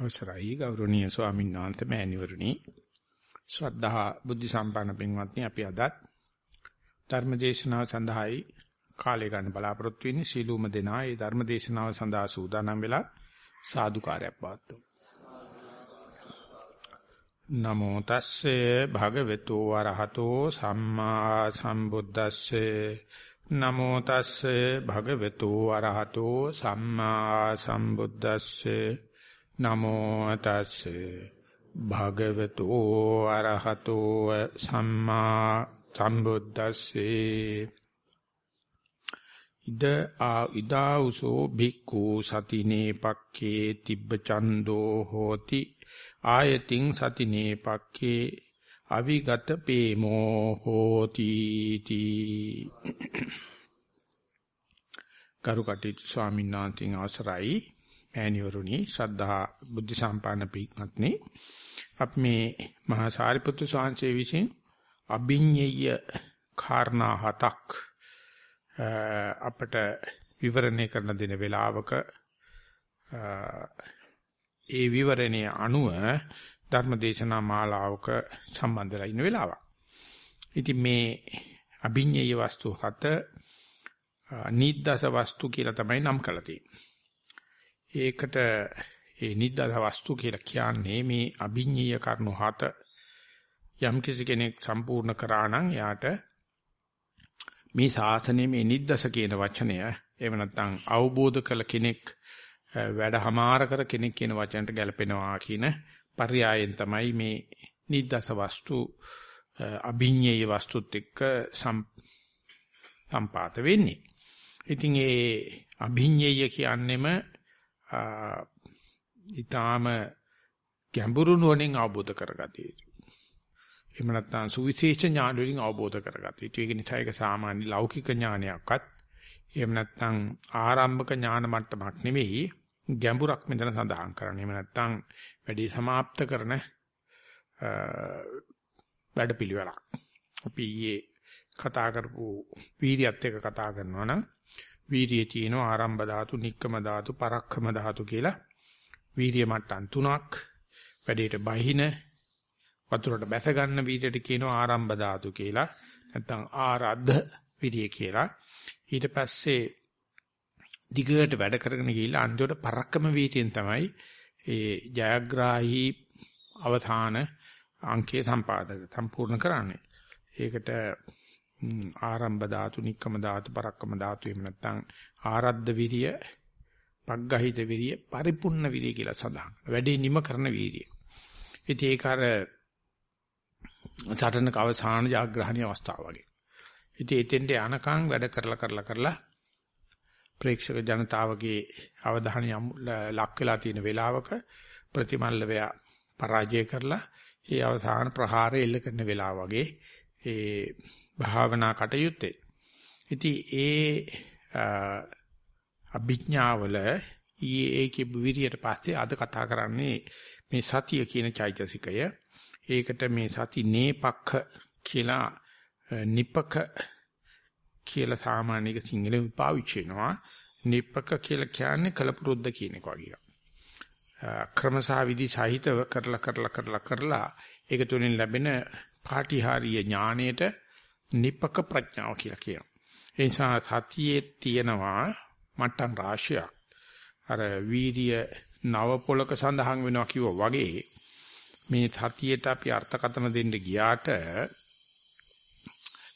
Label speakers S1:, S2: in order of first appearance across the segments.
S1: අවසරයි ගෞරවනීය ස්වාමීන් වහන්සේ මෑණිවරණි ශ්‍රද්ධා බුද්ධ සම්පන්න පින්වත්නි අපි අදත් ධර්ම දේශනාව සඳහායි කාලය ගන්න බලාපොරොත්තු වෙන්නේ. සීලූම දෙනා ඒ ධර්ම දේශනාව සඳහා සූදානම් වෙලා සාදුකාරයක් පවත්වමු. නමෝ තස්සේ භගවතු වරහතෝ සම්මා සම්බුද්දස්සේ. නමෝ තස්සේ භගවතු වරහතෝ සම්මා සම්බුද්දස්සේ. නමෝ තස්සේ භගවතු අරහතෝ සම්මා සම්බුද්දස්සේ. ඉද ආ ඉදාඋසෝ භික්ඛු සතිනේ පක්ඛේ තිබ්බ චන්தோ හෝති. ආයතින් සතිනේ පක්ඛේ අවිගත පේමෝ හෝති තී. කරුකටි ස්වාමීන් වහන්සේ අවසරයි. මෑණිවරුනි ශ්‍රද්ධා බුද්ධ සම්පන්න පිටත්නි අපි මේ මහා සාරිපුත්තු ස්වාමීන් විසින් අභිඤ්ඤය කාරණා හතක් අපට විවරණය කරන දින වේලාවක ඒ විවරණයේ අනුව ධර්මදේශනා මාලාවක සම්බන්ධ වෙලා ඉන්න වෙලාවක්. ඉතින් මේ අභිඤ්ඤය වස්තු හත නිද්දස වස්තු කියලා තමයි නම් කරලා තියෙන්නේ. ඒකට ඒ නිද්දාස වස්තු කියලා කියන්නේ මේ අභිඤ්ඤීය කරුණු හත යම් කිසි කෙනෙක් සම්පූර්ණ කරා නම් එයාට මේ ශාසනයේ මේ නිද්දස කියන වචනය එහෙම නැත්නම් අවබෝධ කළ කෙනෙක් වැඩහමාර කර කෙනෙක් කියන වචනට ගැලපෙනවා කියන පర్యాයෙන් තමයි මේ නිද්දස වස්තු අභිඤ්ඤේය වස්තුත් එක්ක සම්පාත වෙන්නේ. ඉතින් ඒ අභිඤ්ඤේය කියන්නෙම ඊටාම ගැඹුරු නුවණින් අවබෝධ කරගatiya යුතුයි. එහෙම නැත්නම් සුවිශේෂ ඥාන වලින් අවබෝධ කරගatiya යුතුයි. ඒක නිසා ඒක සාමාන්‍ය ලෞකික ඥානයක්වත් එහෙම නැත්නම් ආරම්භක ඥාන මට්ටමක් නෙවෙයි ගැඹුරක් මෙතන සඳහන් කරන්නේ. එහෙම නැත්නම් වැඩි સમાપ્ત කරන වැඩපිළිවෙලක්. අපි ඊයේ කතා කරපු වීර්යයත් එක්ක කතා කරනවා නම් වීර්යයේ තියෙන ආරම්භ ධාතු, නික්කම ධාතු, පරක්කම ධාතු කියලා වීර්ය මට්ටම් තුනක් වැඩේට බහින වතුරට බැස ගන්න වීර්යයට කියනවා ආරම්භ ධාතු කියලා. නැත්නම් ආරද්ධ විරිය කියලා. ඊට පස්සේ දිගට වැඩ කරගෙන ගිහිල්ලා අන්තිමට පරක්කම වීතියෙන් තමයි ඒ ජයග්‍රාහී අවධාන අංකයේ සම්පාදක සම්පූර්ණ කරන්නේ. ඒකට ආරම්භ ධාතු, නික්කම ධාතු, පරක්කම ධාතු එහෙම නැත්නම් ආරද්ධ විරිය, පග්ගහිත විරිය, පරිපූර්ණ විරිය කියලා සඳහන්. වැඩේ නිම කරන විරිය. ඉතින් ඒක අර සටනක අවසාන ජාග්‍රහණීය අවස්ථාව වගේ. ඉතින් එතෙන්ට යනකම් වැඩ කරලා කරලා කරලා ප්‍රේක්ෂක ජනතාවගේ අවධානය ලක් වෙලා තියෙන වෙලාවක ප්‍රතිමල්ලවයා පරාජය කරලා ඒ අවසාන ප්‍රහාරය එල්ල කරන වෙලාව වගේ ඒ භාවනා කටයුත්තේ. ඉතින් ඒ අභිඥාවල ඊයේ ඒකේ විරියට පස්සේ අද කතා කරන්නේ මේ සතිය කියන චෛතසිකය. ඒකට මේ සති නේපක්ඛ කියලා නිපක කියලා සාමාන්‍යක සිංහලෙන් පාවිච්චි වෙනවා. නිපක කියලා කියන්නේ කලපුරුද්ද කියන එක වගේ. ක්‍රමසා විදි සහිතව කරලා කරලා කරලා කරලා ඒක තුලින් ලැබෙන පාටිහාරීය ඥාණයට නිපක ප්‍රඥාව කියලා කියනවා. ඒ නිසා සතියේ තියෙනවා මට්ටම් රාශියක්. අර වීර්ය නව පොලක සඳහන් වෙනවා කිව්වා වගේ මේ සතියට අපි අර්ථකථන දෙන්න ගියාට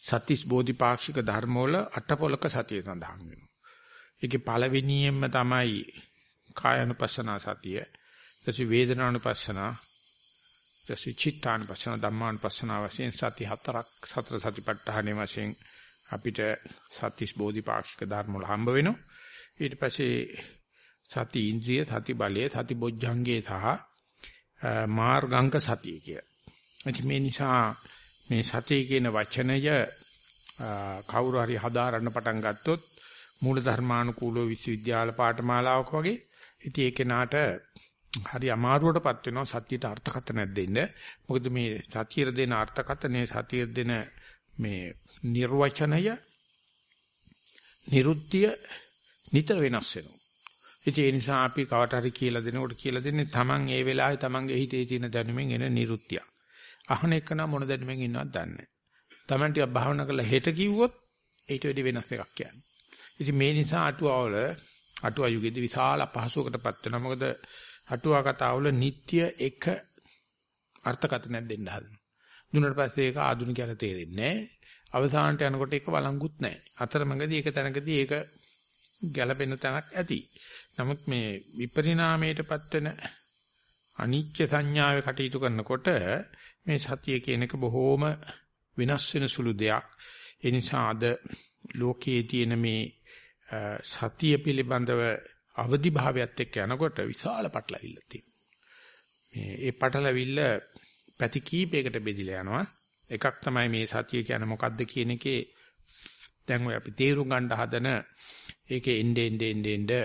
S1: සත්‍තිස් බෝධිපාක්ෂික ධර්ම වල අටපොලක සතිය සඳහන් වෙනවා. ඒකේ පළවෙනියෙන්ම තමයි කායानुපස්සනා සතිය, ඊටසේ වේදනානුපස්සනා, ඊටසේ චිත්තානුපස්සනා, ධම්මානුපස්සනා වශයෙන් සති හතරක් සතර සතිපට්ඨානෙ වශයෙන් අපිට සත්‍තිස් බෝධිපාක්ෂික ධර්ම වල හම්බ වෙනවා. ඊට පස්සේ සති ඉන්ද්‍රිය, සති බලය, සති බොජ්ජංගේ සහ මාර්ගාංක සතිය කිය. මේ නිසා මේ සතිය කියන වචනය කවුරු හරි හදාරන්න පටන් ගත්තොත් මූල ධර්මානුකූලව විශ්වවිද්‍යාල පාඨමාලාවක් වගේ ඉතින් ඒ කෙනාට හරි අමාරුවටපත් වෙනවා සතියට අර්ථකථනයක් දෙන්න. මොකද මේ සතියේ දෙන අර්ථකථනයේ සතියේ දෙන මේ නිර්වචනය නිරුද්ධිය නිතර වෙනස් වෙනවා. ඒ නිසා අපි කවට හරි කියලා දෙනකොට කියලා දෙන්නේ Taman ඒ වෙලාවේ Tamanගේ හිතේ තියෙන දැනුමෙන් එන නිරුත්තිය. අහන එක නම් මොන දැනුමෙන් ඉන්නවද දන්නේ නැහැ. Taman ටික භාවනා කරලා හෙට කිව්වොත් ඊට වැඩි වෙනස් එකක් කියන්නේ. ඉතින් මේ නිසා අටුවාවල අටුවා යුගෙදි විශාල අපහසුවකටපත් වෙනවා. මොකද අටුවා කතාවල නিত্য එක අර්ථකථනයක් දෙන්න හදනවා. දුන්නාට පස්සේ ඒක ආධුනිකයන්ට තේරෙන්නේ නැහැ. අවසානට යනකොට ඒක වළංගුත් නැහැ. අතරමඟදී ඒක තැනකදී ඒක ගැළපෙන තැනක් ඇති. නමුත් මේ විපරිණාමයටපත් වෙන අනිච්ච සංඥාවේ කටයුතු කරනකොට මේ සතිය කියන එක බොහොම වෙනස් වෙන සුළු දෙයක්. ඒ නිසා අද ලෝකයේ තියෙන මේ සතිය පිළිබඳව අවදි භාවයත් එක්ක යනකොට විශාල පටලවිල්ල තියෙනවා. මේ ඒ පටලවිල්ල පැති කීපයකට බෙදිලා යනවා. එකක් තමයි මේ සතිය කියන්නේ මොකද්ද කියන එකේ දැන් ඔය අපි තේරුම් ගන්න හදන ඒකේ එnde ende ende ende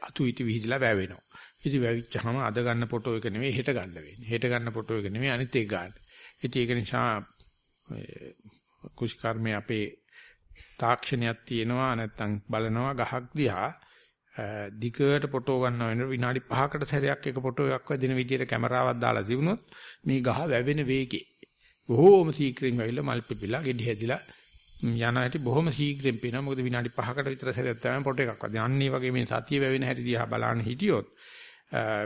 S1: අතු ඉති විහිදලා වැවෙනවා. ඉතින් වැවිච්චාම අද ගන්න ෆොටෝ එක නෙවෙයි හෙට ගන්න වෙන්නේ. හෙට ගන්න ෆොටෝ එක නෙවෙයි අනිත් එක ගන්න. ඉතින් ඒක නිසා කුෂ්කර්මයේ අපේ තාක්ෂණයක් තියෙනවා නැත්තම් බලනවා ගහක් දිහා දිගට ෆොටෝ ගන්නවා වෙන විනාඩි 5කට සැරයක් එක ෆොටෝ එකක් වදින විදියට කැමරාවක් දාලා තිබුණොත් මේ ගහ වැවෙන වේගේ බොහෝම ශීක්‍රයෙන් වැවිලා මල් පිපිලා ගෙඩි හැදිලා යන හැටි බොහොම ශීක්‍රයෙන් පේනවා මොකද විනාඩි 5කට විතර සැරයක් තමයි ෆොටෝ එකක් වදින. අන්න ඒ වගේ මේ සතිය වැවෙන හැටි දිහා බලන්න හිටියොත්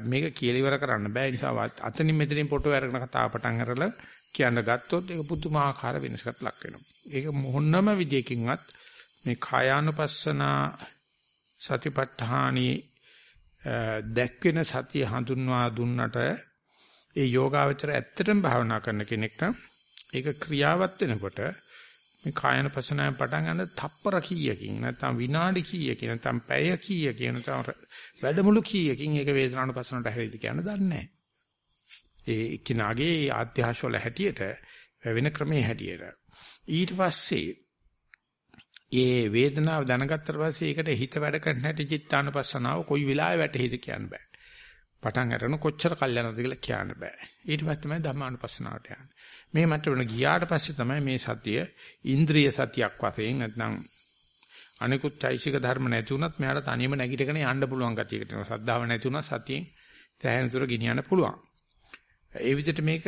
S1: මේක කියලා ඉවර කරන්න බෑ. ඒ නිසා අතනින් මෙතනින් ෆොටෝ අරගෙන කතාව පටන් අරලා කියන්න ගත්තොත් ඒක පුදුමාකාර වෙනසකට ලක් වෙනවා. ඒක මොහොන්නම විදියකින්වත් මේ කායානුපස්සනා සතිපට්ඨානී දැක්වෙන සතිය හඳුන්වා දුන්නට ඒ යෝගාවචර ඇත්තටම භාවනා කරන කෙනෙක් නම් ඒක ක්‍රියාවත් වෙනකොට මේ කායන පසනාවෙන් පටන් ගන්න තප්පර කීයකින් නැත්නම් විනාඩි කීයකින් නැත්නම් පැය කීයකින් නැත්නම් වැඩමුළු කීයකින් ඒක වේදනානුපසනට හැරෙයිද කියන දන්නේ නැහැ. ඒ කිනාගේ ආත්‍යහාශ වල හැටියට වෙන ක්‍රමයේ හැටියට ඊට පස්සේ ඒ වේදනාව දැනගත්තට පස්සේ ඒකට හිත වැඩ කරන හැටි චිත්තානුපස්සනාව කොයි වෙලාවෙ වැටෙයිද කියන්න බෑ. පටන් ගන්න කොච්චර කල් යනවද කියලා කියන්න බෑ. ඊට පස්සේ තමයි ධම්මානුපස්සනාවට යන්නේ. මේ මට්ටමන ගියාට පස්සේ තමයි මේ සතිය ඉන්ද්‍රිය සතියක් වශයෙන් නැත්නම් අනිකුත් චෛසික ධර්ම නැති වුණත් මෙයාට තනියම නැගිටගෙන යන්න පුළුවන් ගතියකට එනවා. සද්ධාව නැති වුණත් සතියෙන් තැහෙනතුර ගෙනියන්න පුළුවන්. ඒ විදිහට මේක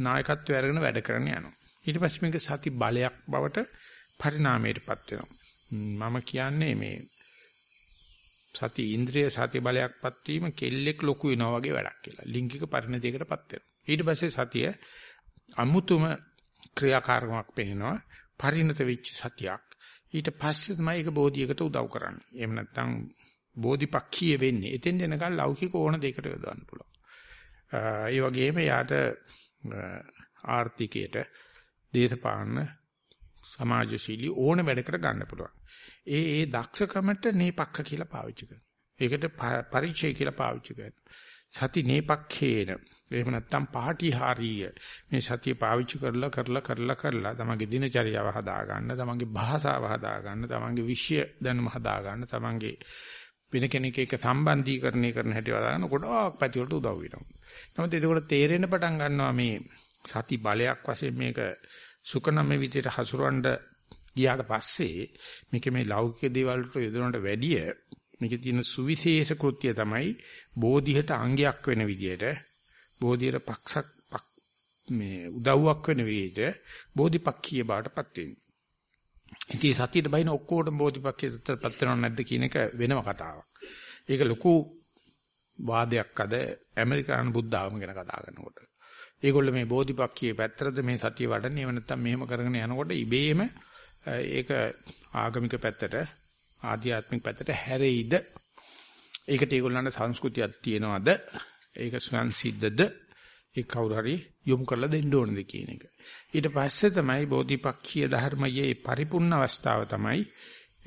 S1: නායකත්වය අරගෙන වැඩ කරන්න යනවා. ඊට පස්සේ මේක සති බලයක් බවට පරිණාමයටපත් වෙනවා. මම කියන්නේ මේ සති ඉන්ද්‍රිය සති බලයක්පත් වීම කෙල්ලෙක් ලොකු වෙනවා වගේ වැඩක් කියලා. ලිංගික පරිණතියකටපත් වෙනවා. ඊට පස්සේ සතිය අමුතුම ක්‍රියාකාරකමක් පෙන්නනවා. පරිණත වෙච්ච සතියක්. ඊට පස්සේ තමයි ඒක බෝධියකට උදව් කරන්නේ. එහෙම නැත්නම් බෝධිපක්ඛීය වෙන්නේ. එතෙන් එනකල් ලෞකික ඕන දෙයකට යොදවන්න පුළුවන්. ඒ වගේම යාට ආර්ථිකයට දේශපාලන සමාජශීලී ඕන වැඩකට ගන්න පුළුවන්. ඒ ඒ දක්ෂකමට නේපක්ඛ කියලා පාවිච්චි කරනවා. ඒකට පරිචය කියලා පාවිච්චි කරනවා. සති නේපක්ඛේන එහෙම නැත්නම් පාටිහාරීය මේ සතිය පාවිච්චි කරලා කරලා කරලා කරලා තමන්ගේ දිනචරියාව හදා ගන්න තමන්ගේ භාෂාව හදා ගන්න තමන්ගේ විෂය දැනුම හදා ගන්න තමන්ගේ වෙන කෙනෙක් එක්ක සම්බන්ධීකරණය කරන හැටි වදා ගන්න ගොඩාක් පැති වලට උදව් වෙනවා. නමුත් ඒකෝට තේරෙන්න පටන් ගන්නවා මේ සති බලයක් වශයෙන් මේක සුකනම විදියට හසුරවන්න ගියාට පස්සේ මේක මේ ලෞකික දේවල් වලට යොදනට වැඩිය මේකේ තියෙන සුවිශේෂ කෘත්‍යය තමයි බෝධියට අංගයක් වෙන විදියට බෝධියට පක්ෂක් මේ උදව්වක් වෙන විදියට බෝධිපක්ඛීය බාටපත් වෙන්නේ. ඉතින් සතියට බයින ඔක්කොටම බෝධිපක්ඛීයටපත් වෙනව නැද්ද කියන එක වෙනම කතාවක්. ඒක ලොකු වාදයක් අද ඇමරිකානු බුද්ධ ආගම ගැන කතා කරනකොට. ඒගොල්ලෝ මේ බෝධිපක්ඛියේ පැත්තටද මේ සතිය වඩන්නේ? එහෙම නැත්නම් මෙහෙම කරගෙන යනකොට ඉබේම ඒක ආගමික පැත්තට ආධ්‍යාත්මික පැත්තට හැරෙයිද? ඒකට ඒගොල්ලන්ට සංස්කෘතියක් තියනවාද? ඒක සංසිද්ධද? ඒ කවුරු හරි යොමු කරලා දෙන්න ඕනද කියන එක. ඊට පස්සේ තමයි බෝධිපක්ඛීය ධර්මයේ පරිපූර්ණ අවස්ථාව තමයි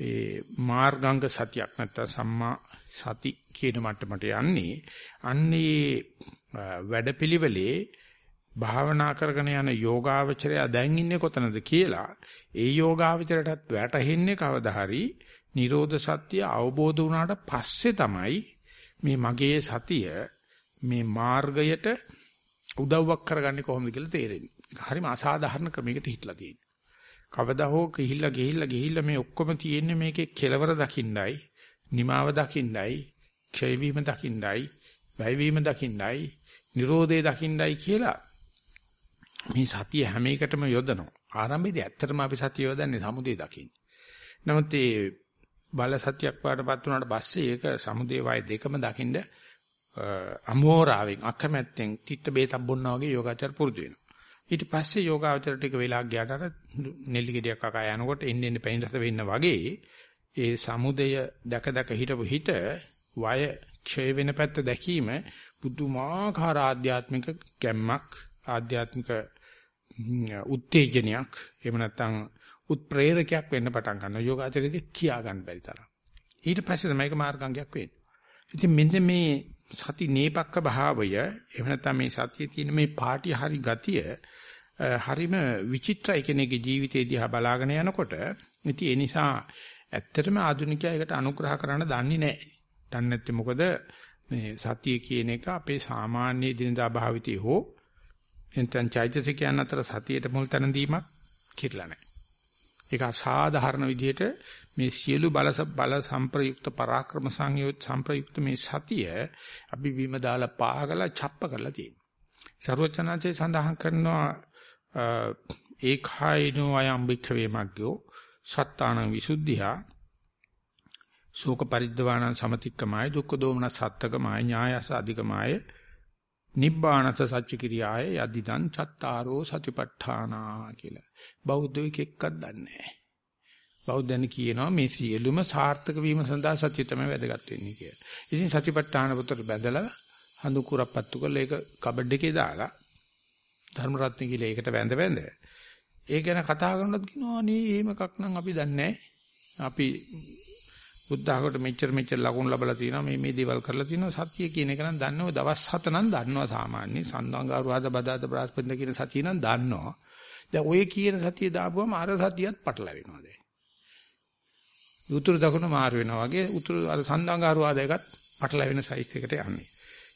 S1: ඒ මාර්ගාංග සතියක් නැත්නම් සම්මා සති කියන මට්ටමට යන්නේ. අන්නේ වැඩපිළිවෙලේ භාවනා කරගෙන යන යෝගාවචරය දැන් ඉන්නේ කොතනද කියලා ඒ යෝගාවචරයටත් වැටහෙන්නේ කවදා හරි Nirodha Satya අවබෝධ වුණාට පස්සේ තමයි මේ මගේ සතිය මේ මාර්ගයට උදව්වක් කරගන්නේ කොහොමද කියලා තේරෙන්නේ. හරිම අසාධාරණ ක්‍රමයකට හිටලා තියෙන්නේ. කවදා හෝ ගිහිල්ලා ගිහිල්ලා ගිහිල්ලා මේ ඔක්කොම තියෙන්නේ මේකේ කෙලවර දකින්නයි නිමාව දකින්නයි, ක්ෂය වීම දකින්නයි, වැය වීම දකින්නයි, Nirodhe දකින්නයි කියලා මේ සතිය හැම එකටම යොදනවා. ආරම්භයේදී ඇත්තටම අපි සතිය යොදන්නේ සමුදේ දකින්න. නමුත් ඒ බල සතියක් පාඩපත් වුණාට පස්සේ ඒක සමුදේ වය දෙකම දකින්න අමෝරාවෙන් අකමැත්තෙන් තිත්ත බේතක් බොන්නා වගේ යෝගාචර පුරුදු වෙනවා. ඊට පස්සේ යෝගාචර ටික වෙලා ගියාට අර නෙල්ලි ගෙඩියක් කකා යනකොට එන්න එන්න පැණි රස වෙන්න වගේ ඒ සමුදය දැක දැක හිටපු හිත වය ක්ෂය වෙන පැත්ත දැකීම පුදුමාකාර ආධ්‍යාත්මික ගැම්මක් ආධ්‍යාත්මික උත්තේජනයක්. එහෙම නැත්නම් උත්ප්‍රේරකයක් වෙන්න පටන් ගන්නවා. යෝගාචරයේදී කියා ගන්න බැරි තරම්. ඊට පස්සේ තමයි ඒක මාර්ගාංගයක් වෙන්නේ. ඉතින් මෙන්න මේ සති නේපක්ක භාවය එහෙම නැත්නම් මේ සතියේ තියෙන මේ පාටි හරි ගතිය හරිම විචිත්‍රයි කෙනෙකුගේ ජීවිතේ දිහා බලාගෙන යනකොට ඉතින් ඒ නිසා ඇත්තටම ආධුනිකයා ඒකට අනුග්‍රහ කරන්න දන්නේ නැහැ. දන්නේ නැත්තේ මොකද? මේ සතිය කියන එක අපේ සාමාන්‍ය දිනදා භාවිතේ හෝ එතෙන් චෛතසිකයන් අතර සතියට මුල් තැන දීමක් කිරලා නැහැ. ඒක අසාධාරණ විදිහට මේ සියලු බල බල සංප්‍රයුක්ත පරාක්‍රම සංයෝත් සංප්‍රයුක්ත මේ සතිය අපි බිම දාලා පාගලා ڇප්ප කරලා තියෙනවා. සර්වචනාචේ සඳහන් කරනවා ඒකායිනෝ අයම් භික්ඛවේ මග්ගෝ සත්තාන විසුද්ධියා ශෝක පරිද්දවාණ සමතික්කමයි දුක්ඛ දෝමන සත්තකමයි ඥායස අධිකමයි නිබ්බානස සච්ච කිරියාය යදිදං චත්තාරෝ සතිපට්ඨානා කියලා. බෞද්ධ එක්කක් දන්නේ බෞද්ධයන් කියනවා මේ සියලුම සාර්ථක වීම සඳහා සතිය තමයි වැදගත් වෙන්නේ කියලා. ඉතින් සතිපට්ඨාන පුතට බැඳලා හඳු කුරක් පත්තු කරලා ඒක කබඩ් එකේ දාලා ධර්ම රත්න කියලා ඒකට වැඳ වැඳ ඒ ගැන කතා කරනකොට කියනවා අනේ එහෙම එකක් නම් අපි දන්නේ අපි බුද්ධහකට මෙච්චර මෙච්චර ලකුණු ලැබලා තියෙනවා මේ මේ දේවල් කරලා තියෙනවා සතිය කියන එක නම් දන්නව දවස් 7 නම් දන්නවා සාමාන්‍ය සන්දංගාරු හද බදාද බ්‍රහස්පති කියන සතිය නම් දන්නවා. දැන් ඔය කියන සතිය දාපුවම අර සතියත් පටලැවෙනවා දැන්. උතුරු දකුණ මාරු වෙනවා වගේ උතුරු අර සන්දංගාරු ආදයකත් පටලැවෙන සයිස් එකට යන්නේ.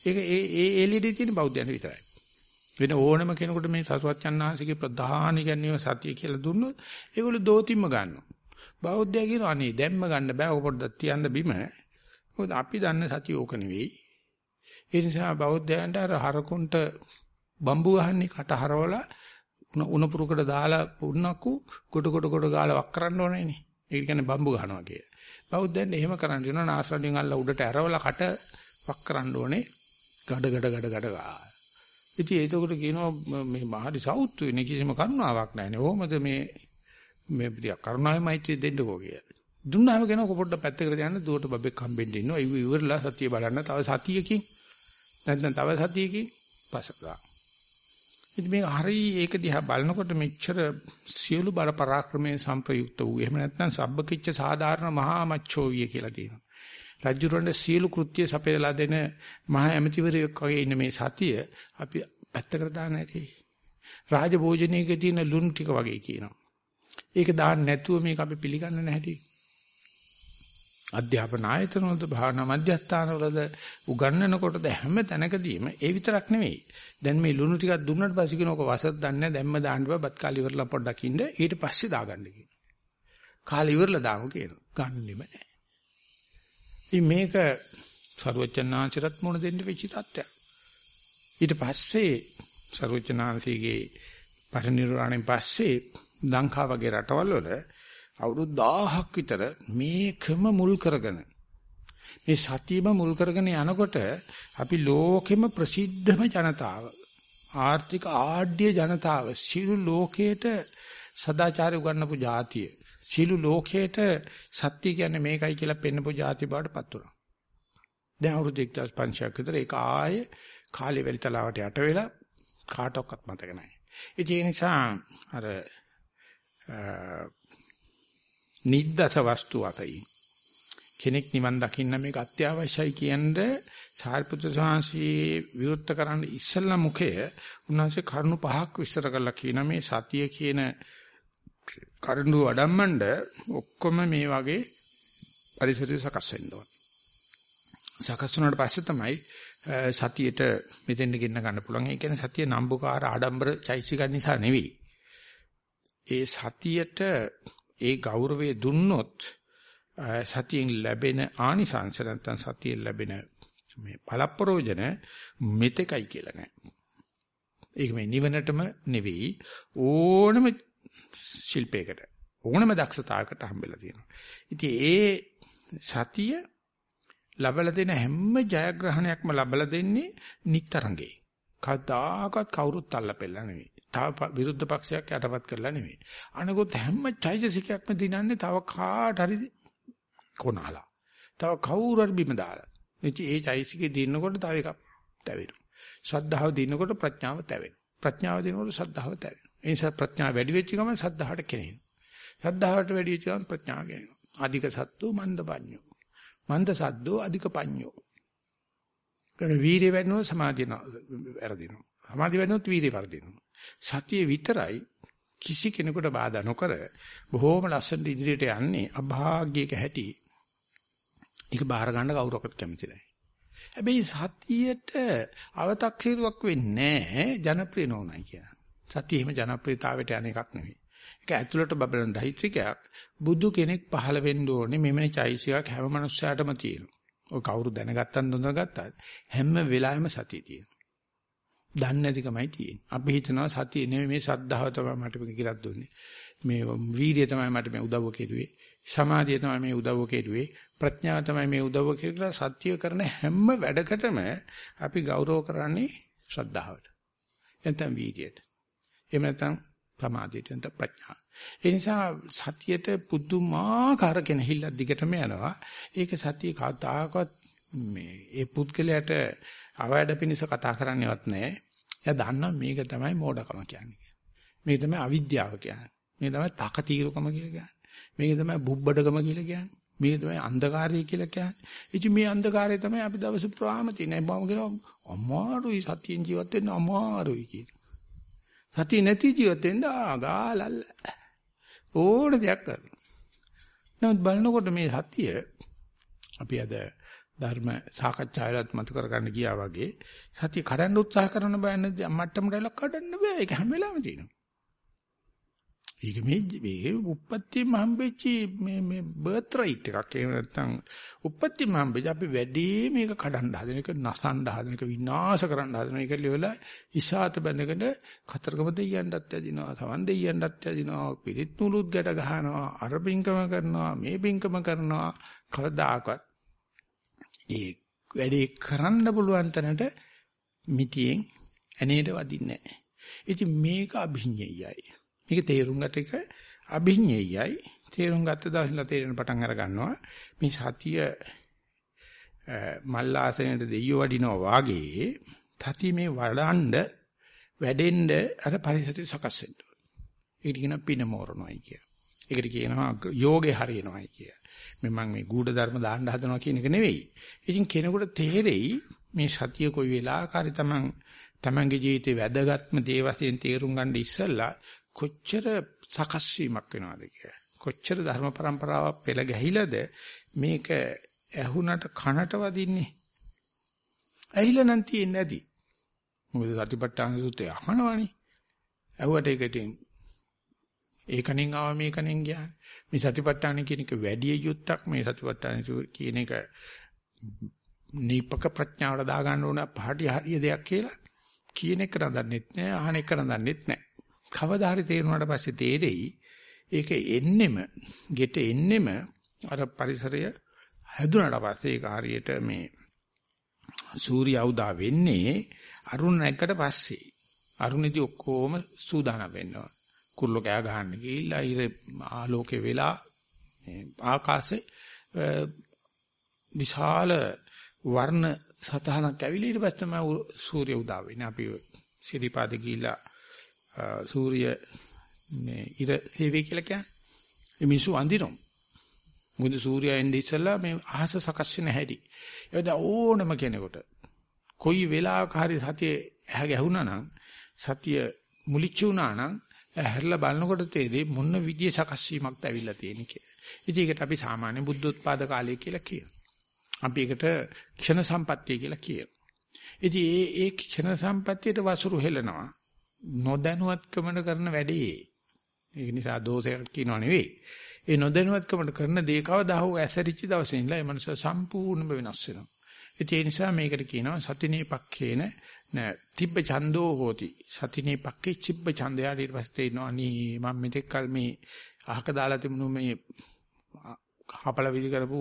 S1: ඒක ඒ ඒ LED තියෙන බෞද්ධයන් විතරයි. වෙන ඕනම කෙනෙකුට මේ සසවච්චන්හන්සේගේ ප්‍රධාන ඉගැන්වීම සතිය කියලා දුන්නොත් ඒගොල්ලෝ දෝතිම්ම ගන්නවා. බෞද්ධය කියනවා අනේ දැම්ම ගන්න බෑ ඔක පොඩ්ඩක් තියන්න බිම. මොකද අපි දන්න සතිය ඕක නෙවෙයි. ඒ නිසා බෞද්ධයන්ට අර හරකුන්ට බම්බු ගහන්නේ කට හරවලා උණ පුරුකට දාලා පුන්නක්කු කොට කොට කොට ගාලා වක් කරන්න ඕනේනේ. ඒක කියන්නේ බම්බු ගහනවා කිය. බෞද්ධයන්ට එහෙම කරන්න වෙනවා නාසරණින් අල්ල උඩට ඇරවලා කට වක් කරන්න ඕනේ. ගඩ ගඩ ගඩ ගඩ ගා. ඉතින් ඒකට කියනවා මේ මහරි සෞත්තු වෙන කිසිම කරුණාවක් නැහැ නේ. ඕමද මේ මේ ප්‍රිය කරුණාවේ මෛත්‍රිය දෙන්නකෝ කියලා. දුන්නාම කෙනෙක් පොඩ්ඩක් පැත්තකට යන්න දුවට බබෙක් හම්බෙන්න ඉන්නවා. ඒ ඉවරලා සතිය බලන්න තව සතියකින් නැත්නම් තව සතියකින් පසකා. ඉතින් මේ හරි ඒක දිහා බලනකොට මෙච්චර සියලු බර පරාක්‍රමයේ සංප්‍රයුක්ත වූ එහෙම නැත්නම් සබ්බකිච්ච සාධාරණ මහා මච්ඡෝවිය කියලා තියෙනවා. රජුරන්ගේ සියලු කෘත්‍ය සපයලා දෙන මහා ඇමතිවරයෙක් වගේ ඉන්න මේ සතිය අපි පැත්තකට දාන්න ඇති. රාජභෝජනයේක තියෙන ලුණු ටික වගේ කියනවා. ඒක දාන්න නැතුව මේක අපි පිළිගන්නේ නැහැටි. අධ්‍යාපන ආයතනවලද භාවනා මධ්‍යස්ථානවලද උගන්වනකොටද හැම තැනකදීම ඒ විතරක් නෙවෙයි. දැන් මේ ලුණු ටිකක් දුන්නට පස්සේ කියනකො වසත් දන්නේ දැම්ම දාන්න බෑ බත් කාලි ඉවරලා පොඩ්ඩක් ඉන්න ඊට පස්සේ දාගන්න කියනවා. කාලි ඉවරලා දාමු කියනවා. ගන්නෙම නැහැ. ඉතින් මේක සරුවචනාංශරත් මොන දෙන්න වෙච්ච තත්ත්වයක්. ඊට පස්සේ සරුවචනාංශයේ පරිනිර්වාණයෙන් පස්සේ ලංකාව වගේ රටවල් වල අවුරුදු 1000ක් විතර මේකම මුල් කරගෙන මේ සතියම මුල් කරගෙන යනකොට අපි ලෝකෙම ප්‍රසිද්ධම ජනතාව ආර්ථික ආඩ්‍ය ජනතාව සියලු ලෝකයට සදාචාරය උගන්වපු ජාතිය සියලු ලෝකයට සත්‍ය කියන්නේ මේකයි කියලා පෙන්නපු જાති බවට පත් වුණා. දැන් අවුරුදු 1500ක් විතර ඒක ආයේ කාලේ වෙලිතලාවට යට වෙලා කාටවත් මතක නැහැ. ඒ නිසා අර නිද්දස වස්තු අතයි කෙනෙක් නිවන් දකින්න මේක අත්‍යවශ්‍යයි කියන්නේ සාරිපුත්‍ර ස්වාමීන් විවෘත කරන්න ඉස්සෙල්ලා මුඛය උන්වහන්සේ කරුණු පහක් විස්තර කරලා කියන මේ සතිය කියන කරඬු වඩම්මණ්ඩ ඔක්කොම මේ වගේ පරිසරය සකස් වෙන්න ඕන. සකස් වුණාට පස්සේ තමයි සතියේට මෙතෙන්ට ගෙන්න ගන්න පුළුවන්. ඒ කියන්නේ සතිය නම්බුකාර ආඩම්බර චෛසික නිසා නෙවෙයි. ඒ සතියට ඒ ගෞරවය දුන්නොත් සතියෙන් ලැබෙන ආනිසංස නැත්නම් සතියෙන් ලැබෙන මේ පළප්‍රෝජන මෙතකයි කියලා නෑ. ඒක මේ නිවනටම නෙවෙයි ඕනම ශිල්පයකට ඕනම දක්ෂතාවයකට හම්බෙලා තියෙනවා. ඉතින් ඒ සතිය ලබලා දෙන හැම ජයග්‍රහණයක්ම ලබලා දෙන්නේ නිතරංගේ. කවදාකවත් කවුරුත් අල්ලපෙල්ල නෙවෙයි. තව විරුද්ධ පක්ෂයක් යටපත් කරලා නෙවෙයි. අනකොත් හැම චෛතසිකයක්ම දිනන්නේ තව කාට හරි කොනහලා. තව කවුරු හරි බිම දාලා. ඉතින් ඒ චෛතසිකේ දිනනකොට තව එකක් තැවෙනවා. ශ්‍රද්ධාව දිනනකොට ප්‍රඥාව තැවෙනවා. ප්‍රඥාව දිනනකොට ශ්‍රද්ධාව තැවෙනවා. ඒ නිසා ප්‍රඥාව වැඩි වෙච්ච ගමන් ශ්‍රද්ධාවට කෙනෙනවා. ශ්‍රද්ධාවට වැඩි වෙච්ච ගමන් ප්‍රඥාව කෙනෙනවා. අධික සත්තු මන්ද පඤ්ඤෝ. මන්ද සද්දෝ අධික පඤ්ඤෝ. කියන්නේ වීරිය වැඩනොත් සමාධිය වැරදිනවා. සමාධිය වැඩනොත් වීරිය වර්ධිනවා. සතිය විතරයි කිසි කෙනෙකුට බාධා නොකර බොහෝම ලස්සනට ඉදිරියට යන්නේ අභාග්‍යයක හැටි. ඒක බාහිර ගන්න කවුරක්වත් කැමති නැහැ. හැබැයි සතියට අව탁සීරුවක් වෙන්නේ නැහැ ජනප්‍රිය නොවනයි කියන. සතිය එහෙම ජනප්‍රියතාවයට යන එකක් නෙවෙයි. ඒක ඇතුළට බබලන දෛත්‍රිකයක් බුදු කෙනෙක් පහළ වෙන්න ඕනේ මෙමෙනි චෛසියක් හැම මනුස්සයාටම තියෙනවා. ඔය කවුරු දැනගත්තත් නොදැනගත්තත් හැම වෙලාවෙම සතිය තියෙනවා. දන්නේ නැතිකමයි තියෙන්නේ. අපි හිතනවා සතිය නෙමෙයි මේ සද්ධාව තමයි මට මේක කියලා දුන්නේ. මේ වීර්යය තමයි මට මේ උදව්ව කෙරුවේ. සමාධිය තමයි මේ උදව්ව කෙරුවේ. ප්‍රඥාව තමයි මේ උදව්ව කෙරුවා. සත්‍ය කරන හැම වැඩකටම අපි ගෞරව කරන්නේ ශ්‍රද්ධාවට. එතන වීර්යයට. එහෙම නැත්නම් සමාධියට නැත්නම් ප්‍රඥාව. ඒ නිසා සතියට පුදුමාකාර කෙනහිල්ල දිගටම යනවා. ඒක සතිය කවදාකවත් මේ ඒ පුද්ගලයාට අවඩ පිනිස කතා කරන්නේවත් නැහැ. එයා දන්නවා මේක තමයි මෝඩකම කියන්නේ. මේක තමයි අවිද්‍යාව කියන්නේ. මේක තමයි තකතිරුකම කියලා කියන්නේ. මේක තමයි බුබ්බඩකම කියලා කියන්නේ. මේක තමයි අන්ධකාරය කියලා කියන්නේ. ඉතින් මේ අන්ධකාරය තමයි අපි දවස් පුරාම තියෙන්නේ. මම කියනවා අමාරුයි සතියෙන් ජීවත් වෙන්න අමාරුයි කියලා. සතිය නැති ජීවත් වෙන්න ආගාලල්ල. ඕන දෙයක් කරනවා. නමුත් බලනකොට මේ සතිය අපි අද ධර්ම සාකච්ඡාවලත් මතු කරගන්න ගියා වගේ සතිය කඩන්න උත්සාහ කරන බය නැද්ද මට්ටමට කඩන්න බෑ. ඒක හැම වෙලාවෙම තියෙනවා. ඒක මේ මේ උපත්තියම හම්බෙච්චි මේ මේ බර්ත් රයිට් එකක්. එහෙම නැත්නම් උපත්තියම හම්බෙච්ච අපි වැඩි මේක කඩන්න හදන එක නසන්න හදන එක විනාශ කරන්න හදන එක ලියවලා ඉෂාත බඳගෙන කතරගම දෙයියන්ටත් ඇදිනවා සමන් දෙයියන්ටත් ඇදිනවා පිරිත් නුලුත් ගැට ගහනවා අර පිංකම කරනවා මේ පිංකම කරනවා. කවදාකවත් ඒ වැඩේ කරන්න පුළුවන් තැනට මිතියෙන් ඇනේට වදින්නේ නැහැ. ඉතින් මේක අභිඤ්ඤයයි. මේක තේරුම් ගත එක අභිඤ්ඤයයි. තේරුම් ගත්ත දවසලා තේරෙන පටන් අර ගන්නවා. මේ සතිය මල්ලාසනේට දෙයියෝ වඩිනවා වාගේ තති මේ වඩන්න වැඩෙන්න අර පරිසරය සකස් වෙන්න ඕනේ. ඒකට කියන පිනමෝරණයි කිය. ඒකට කියනවා යෝගේ හරියනවායි කිය. මේ මම මේ ගුඪ ධර්ම දාන්න හදනවා කියන එක නෙවෙයි. ඉතින් කෙනෙකුට තේරෙයි මේ සතිය කොයි වෙලාවකරි තමන් තමන්ගේ ජීවිතේ වැදගත්ම දේ වශයෙන් තේරුම් ගන්න ඉස්සෙල්ලා කොච්චර සකස් වීමක් වෙනවද කියලා. කොච්චර ධර්ම પરම්පරාවක් පෙළ ගැහිලාද මේක ඇහුණට කනට වදින්නේ. ඇහිලා නම් තියෙන්නේ නැති. මොකද සතිපට්ඨාන සූත්‍රය අහනවනේ. ඇහුවට ඒකටින් ඒකණින් ආව මේකණින් ගියා. මේ සතිපට්ඨාන කියන එක වැඩි යුත්තක් මේ සතිපට්ඨාන කියන එක නීපක ප්‍රඥාවට දාගන්න ඕන පහටි හරිය දෙයක් කියලා කියන එක නදන්නෙත් නෑ අහන එක නදන්නෙත් නෑ. කවදා හරි තේරුණාට පස්සේ තේරෙයි ඒක එන්නෙම ගෙට එන්නෙම අර පරිසරය හැදුනට පස්සේ ඒක හරියට මේ සූර්ය උදා වෙන්නේ අරුණ නැග්ගට පස්සේ අරුණේදී ඔක්කොම සූදානම් වෙනවා කුරුල්ල කෑ ගහන්න ගිහිල්ලා ඉර ආලෝකේ වෙලා ආකාශේ විශාල වර්ණ සතහනක් ඇවිල්ලා ඊට පස්සේ තමයි සූර්ය උදා වෙන්නේ. අපි සිරිපාද ගිහිල්ලා සූර්ය මේ ඉර සේවය කියලා කියන්නේ. මේ මිනිස්සු අඳිනවා. මොකද සූර්යයා එන්නේ ඉස්සෙල්ලා මේ අහස සකස් වෙන හැටි. ඒක ඕනම කෙනෙකුට කොයි වෙලාවක හරි සතිය ඇහැ ගැහුණා නම් සතිය මුලිච්ච වුණා නම් හැරලා බලනකොට තේරෙයි මොන විදිය සකස් වීමක්ද ඇවිල්ලා තියෙන්නේ කියලා. ඉතින් ඒකට අපි සාමාන්‍ය බුද්ධෝත්පාද කාලය කියලා කියනවා. අපි ඒකට ක්ෂණ සම්පත්තිය කියලා කියනවා. ඉතින් ඒ ඒ ක්ෂණ සම්පත්තියට වසුරු හෙලනවා. නොදැනුවත්කමන කරන වැඩේ. ඒක නිසා දෝෂයක් කියනව නෙවෙයි. ඒ නොදැනුවත්කමට කරන දේ කවදා හෝ ඇසරිච්ච දවසේ ඉඳලා ඒ මනුස්සයා සම්පූර්ණයෙන්ම වෙනස් වෙනවා. ඒ නිසා මේකට කියනවා සතිනේ පක්ඛේන නෑ තිබ්බ ඡන්தோ හෝති. සතිනේ පක්ඛේ චිබ්බ ඡන්දය ඊට පස්සේ තේිනවා අනේ මම මෙතෙක් කල මේ අහක දාලා තිබුණු මේ හපල විදි කරපු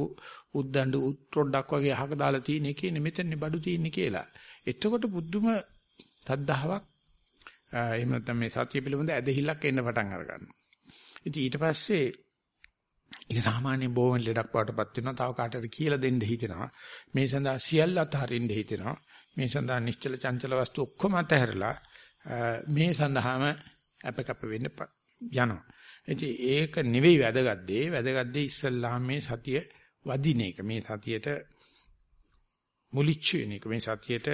S1: උද්දඬු උත්රොඩක් වගේ අහක දාලා තියෙන එකේ මෙතනනේ බඩු තියෙන්නේ කියලා. එතකොට බුද්ධම තද්දාවක් එහෙම නැත්නම් මේ සතිය පිළිබඳ ඇදහිල්ලක් එන්න පටන් අර ගන්නවා. ඉතින් ඊට පස්සේ ඒක සාමාන්‍ය බෝවන් ලෙඩක් වටපත් වෙනවා. තව කාටද කියලා දෙන්න හිතෙනවා. මේ සඳහා සියල්ල අතහරින්න හිතෙනවා. මේ සඳහා නිශ්චල චංචල වස්තු ඔක්කොම අතහැරලා මේ සඳහාම අපකප්ප වෙන්න යනවා. ඉතින් ඒක නෙවෙයි වැදගත් දේ. වැදගත් දේ ඉස්සල්ලාම මේ සතිය වදින එක. මේ සතියට මුලිච්ච වෙන එක. මේ සතියට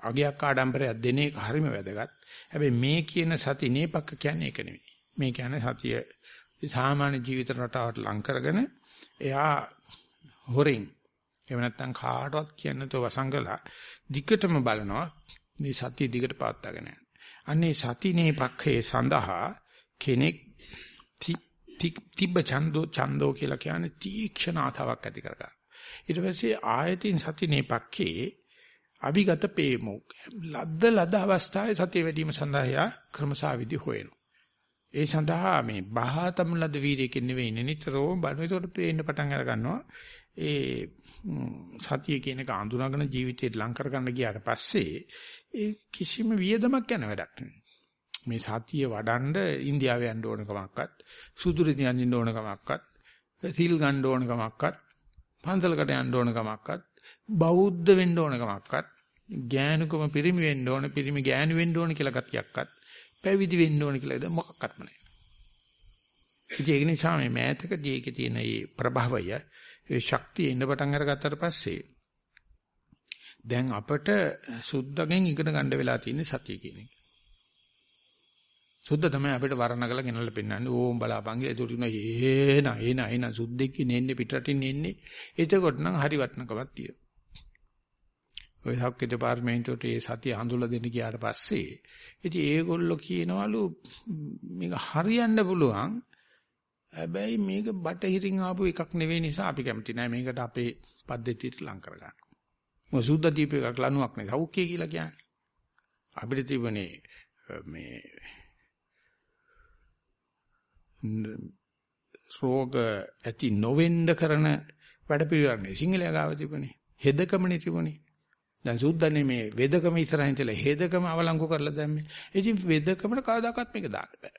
S1: අගයක් ආඩම්බරයක් දෙන එක හරිම වැදගත්. හැබැයි මේ කියන සති නේපක්ක කියන්නේ ඒක නෙවෙයි. මේ කියන්නේ සතිය සාමාන්‍ය ජීවිත රටාවට ලං කරගෙන එයා හොරෙන් එහෙම නැත්නම් කාටවත් කියන්න තෝ වසංගලා දිගටම බලනවා මේ සතිය දිගට පවත්වාගෙන යන්න. අන්නේ සතිනේ පක්ඛේ සඳහා කෙනෙක් තිබ්බ ඡන්தோ ඡන්தோ කියලා කියන්නේ තීක්ෂණ ආතාවක් ඇති කරගන්න. ඊට පස්සේ ආයතින් සතිනේ පක්ඛේ අභිගත පේමෝ ලද්ද ලද අවස්ථාවේ සතිය වැඩිම සඳහා යා ක්‍රමසාවිදි හොයනවා. ඒ සඳහා මේ බහාතම ලද වීර්යයෙන් නෙවෙයි නිතරම බලන ඒකට පේන්න පටන් අර ගන්නවා. ඒ සතිය කියන එක අඳුනගෙන ජීවිතේට ලං කරගන්න ගියාට පස්සේ ඒ කිසිම වියදමක් යන වැඩක් නෙවෙයි. මේ සතිය වඩන්ඩ ඉන්දියාවේ යන්න ඕන කමක්වත් සුදුරි තියන්න ඕන කමක්වත් සිල් ගන්න ඕන කමක්වත් පන්සලකට යන්න ඕන කමක්වත් බෞද්ධ වෙන්න ඕන කමක්වත් ගෑනුකම පිරිමි වෙන්න ඕන පිරිමි ගෑනු වෙන්න ඕන කියලා ගතියක්වත් පැවිදි වෙන්න ඕන කියලා මොකක්වත්ම නැහැ. ඒක නිසා මේ මෑතකදී ඒකේ තියෙන මේ ප්‍රභවය ඒ ශක්තිය එන්න පටන් අරගත්තට පස්සේ දැන් අපට සුද්ධගෙන් ඉගෙන ගන්න වෙලා තියෙන්නේ සතිය කියන එක. සුද්ධ තමයි අපිට වර්ණකලා ගෙනල්ලා පෙන්නන්නේ ඕම් බලාපන් කියලා ඒකට උන ඒන ඒන ඒන සුද්ධෙක් ඉන්නේ පිටරටින් ඉන්නේ. එතකොට නම් හරි වටනකමක් තියෙනවා. ඔය හක්ක දෙපාර්තමේන්තුවට ඒ සතිය හඳුල්ලා දෙන්න ගියාට පස්සේ ඉතින් ඒගොල්ලෝ කියනවලු මේක හරියන්න පුළුවන්. හැබැයි මේක බටහිරින් ආපු එකක් නෙවෙයි නිසා අපි කැමති නෑ මේකට අපේ පද්ධතියට ලං කරගන්න. මොකද සුද්ධ දීප එකක් ලණුවක් නේ සෞඛ්‍ය කියලා කියන්නේ. අපිට තිබුණේ මේ රෝග ඇති නොවෙන්න කරන වැඩ පිළිවෙලනේ සිංහලයා ගාව තිබුණේ. හෙදකමනේ තිබුණේ. දැන් සුද්දන්නේ මේ වෙදකම ඉස්සරහින් තියලා හෙදකම අවලංගු කරලා දැම්මේ. ඉතින් වෙදකමට කවදාකවත් මේක දාන්න බෑ.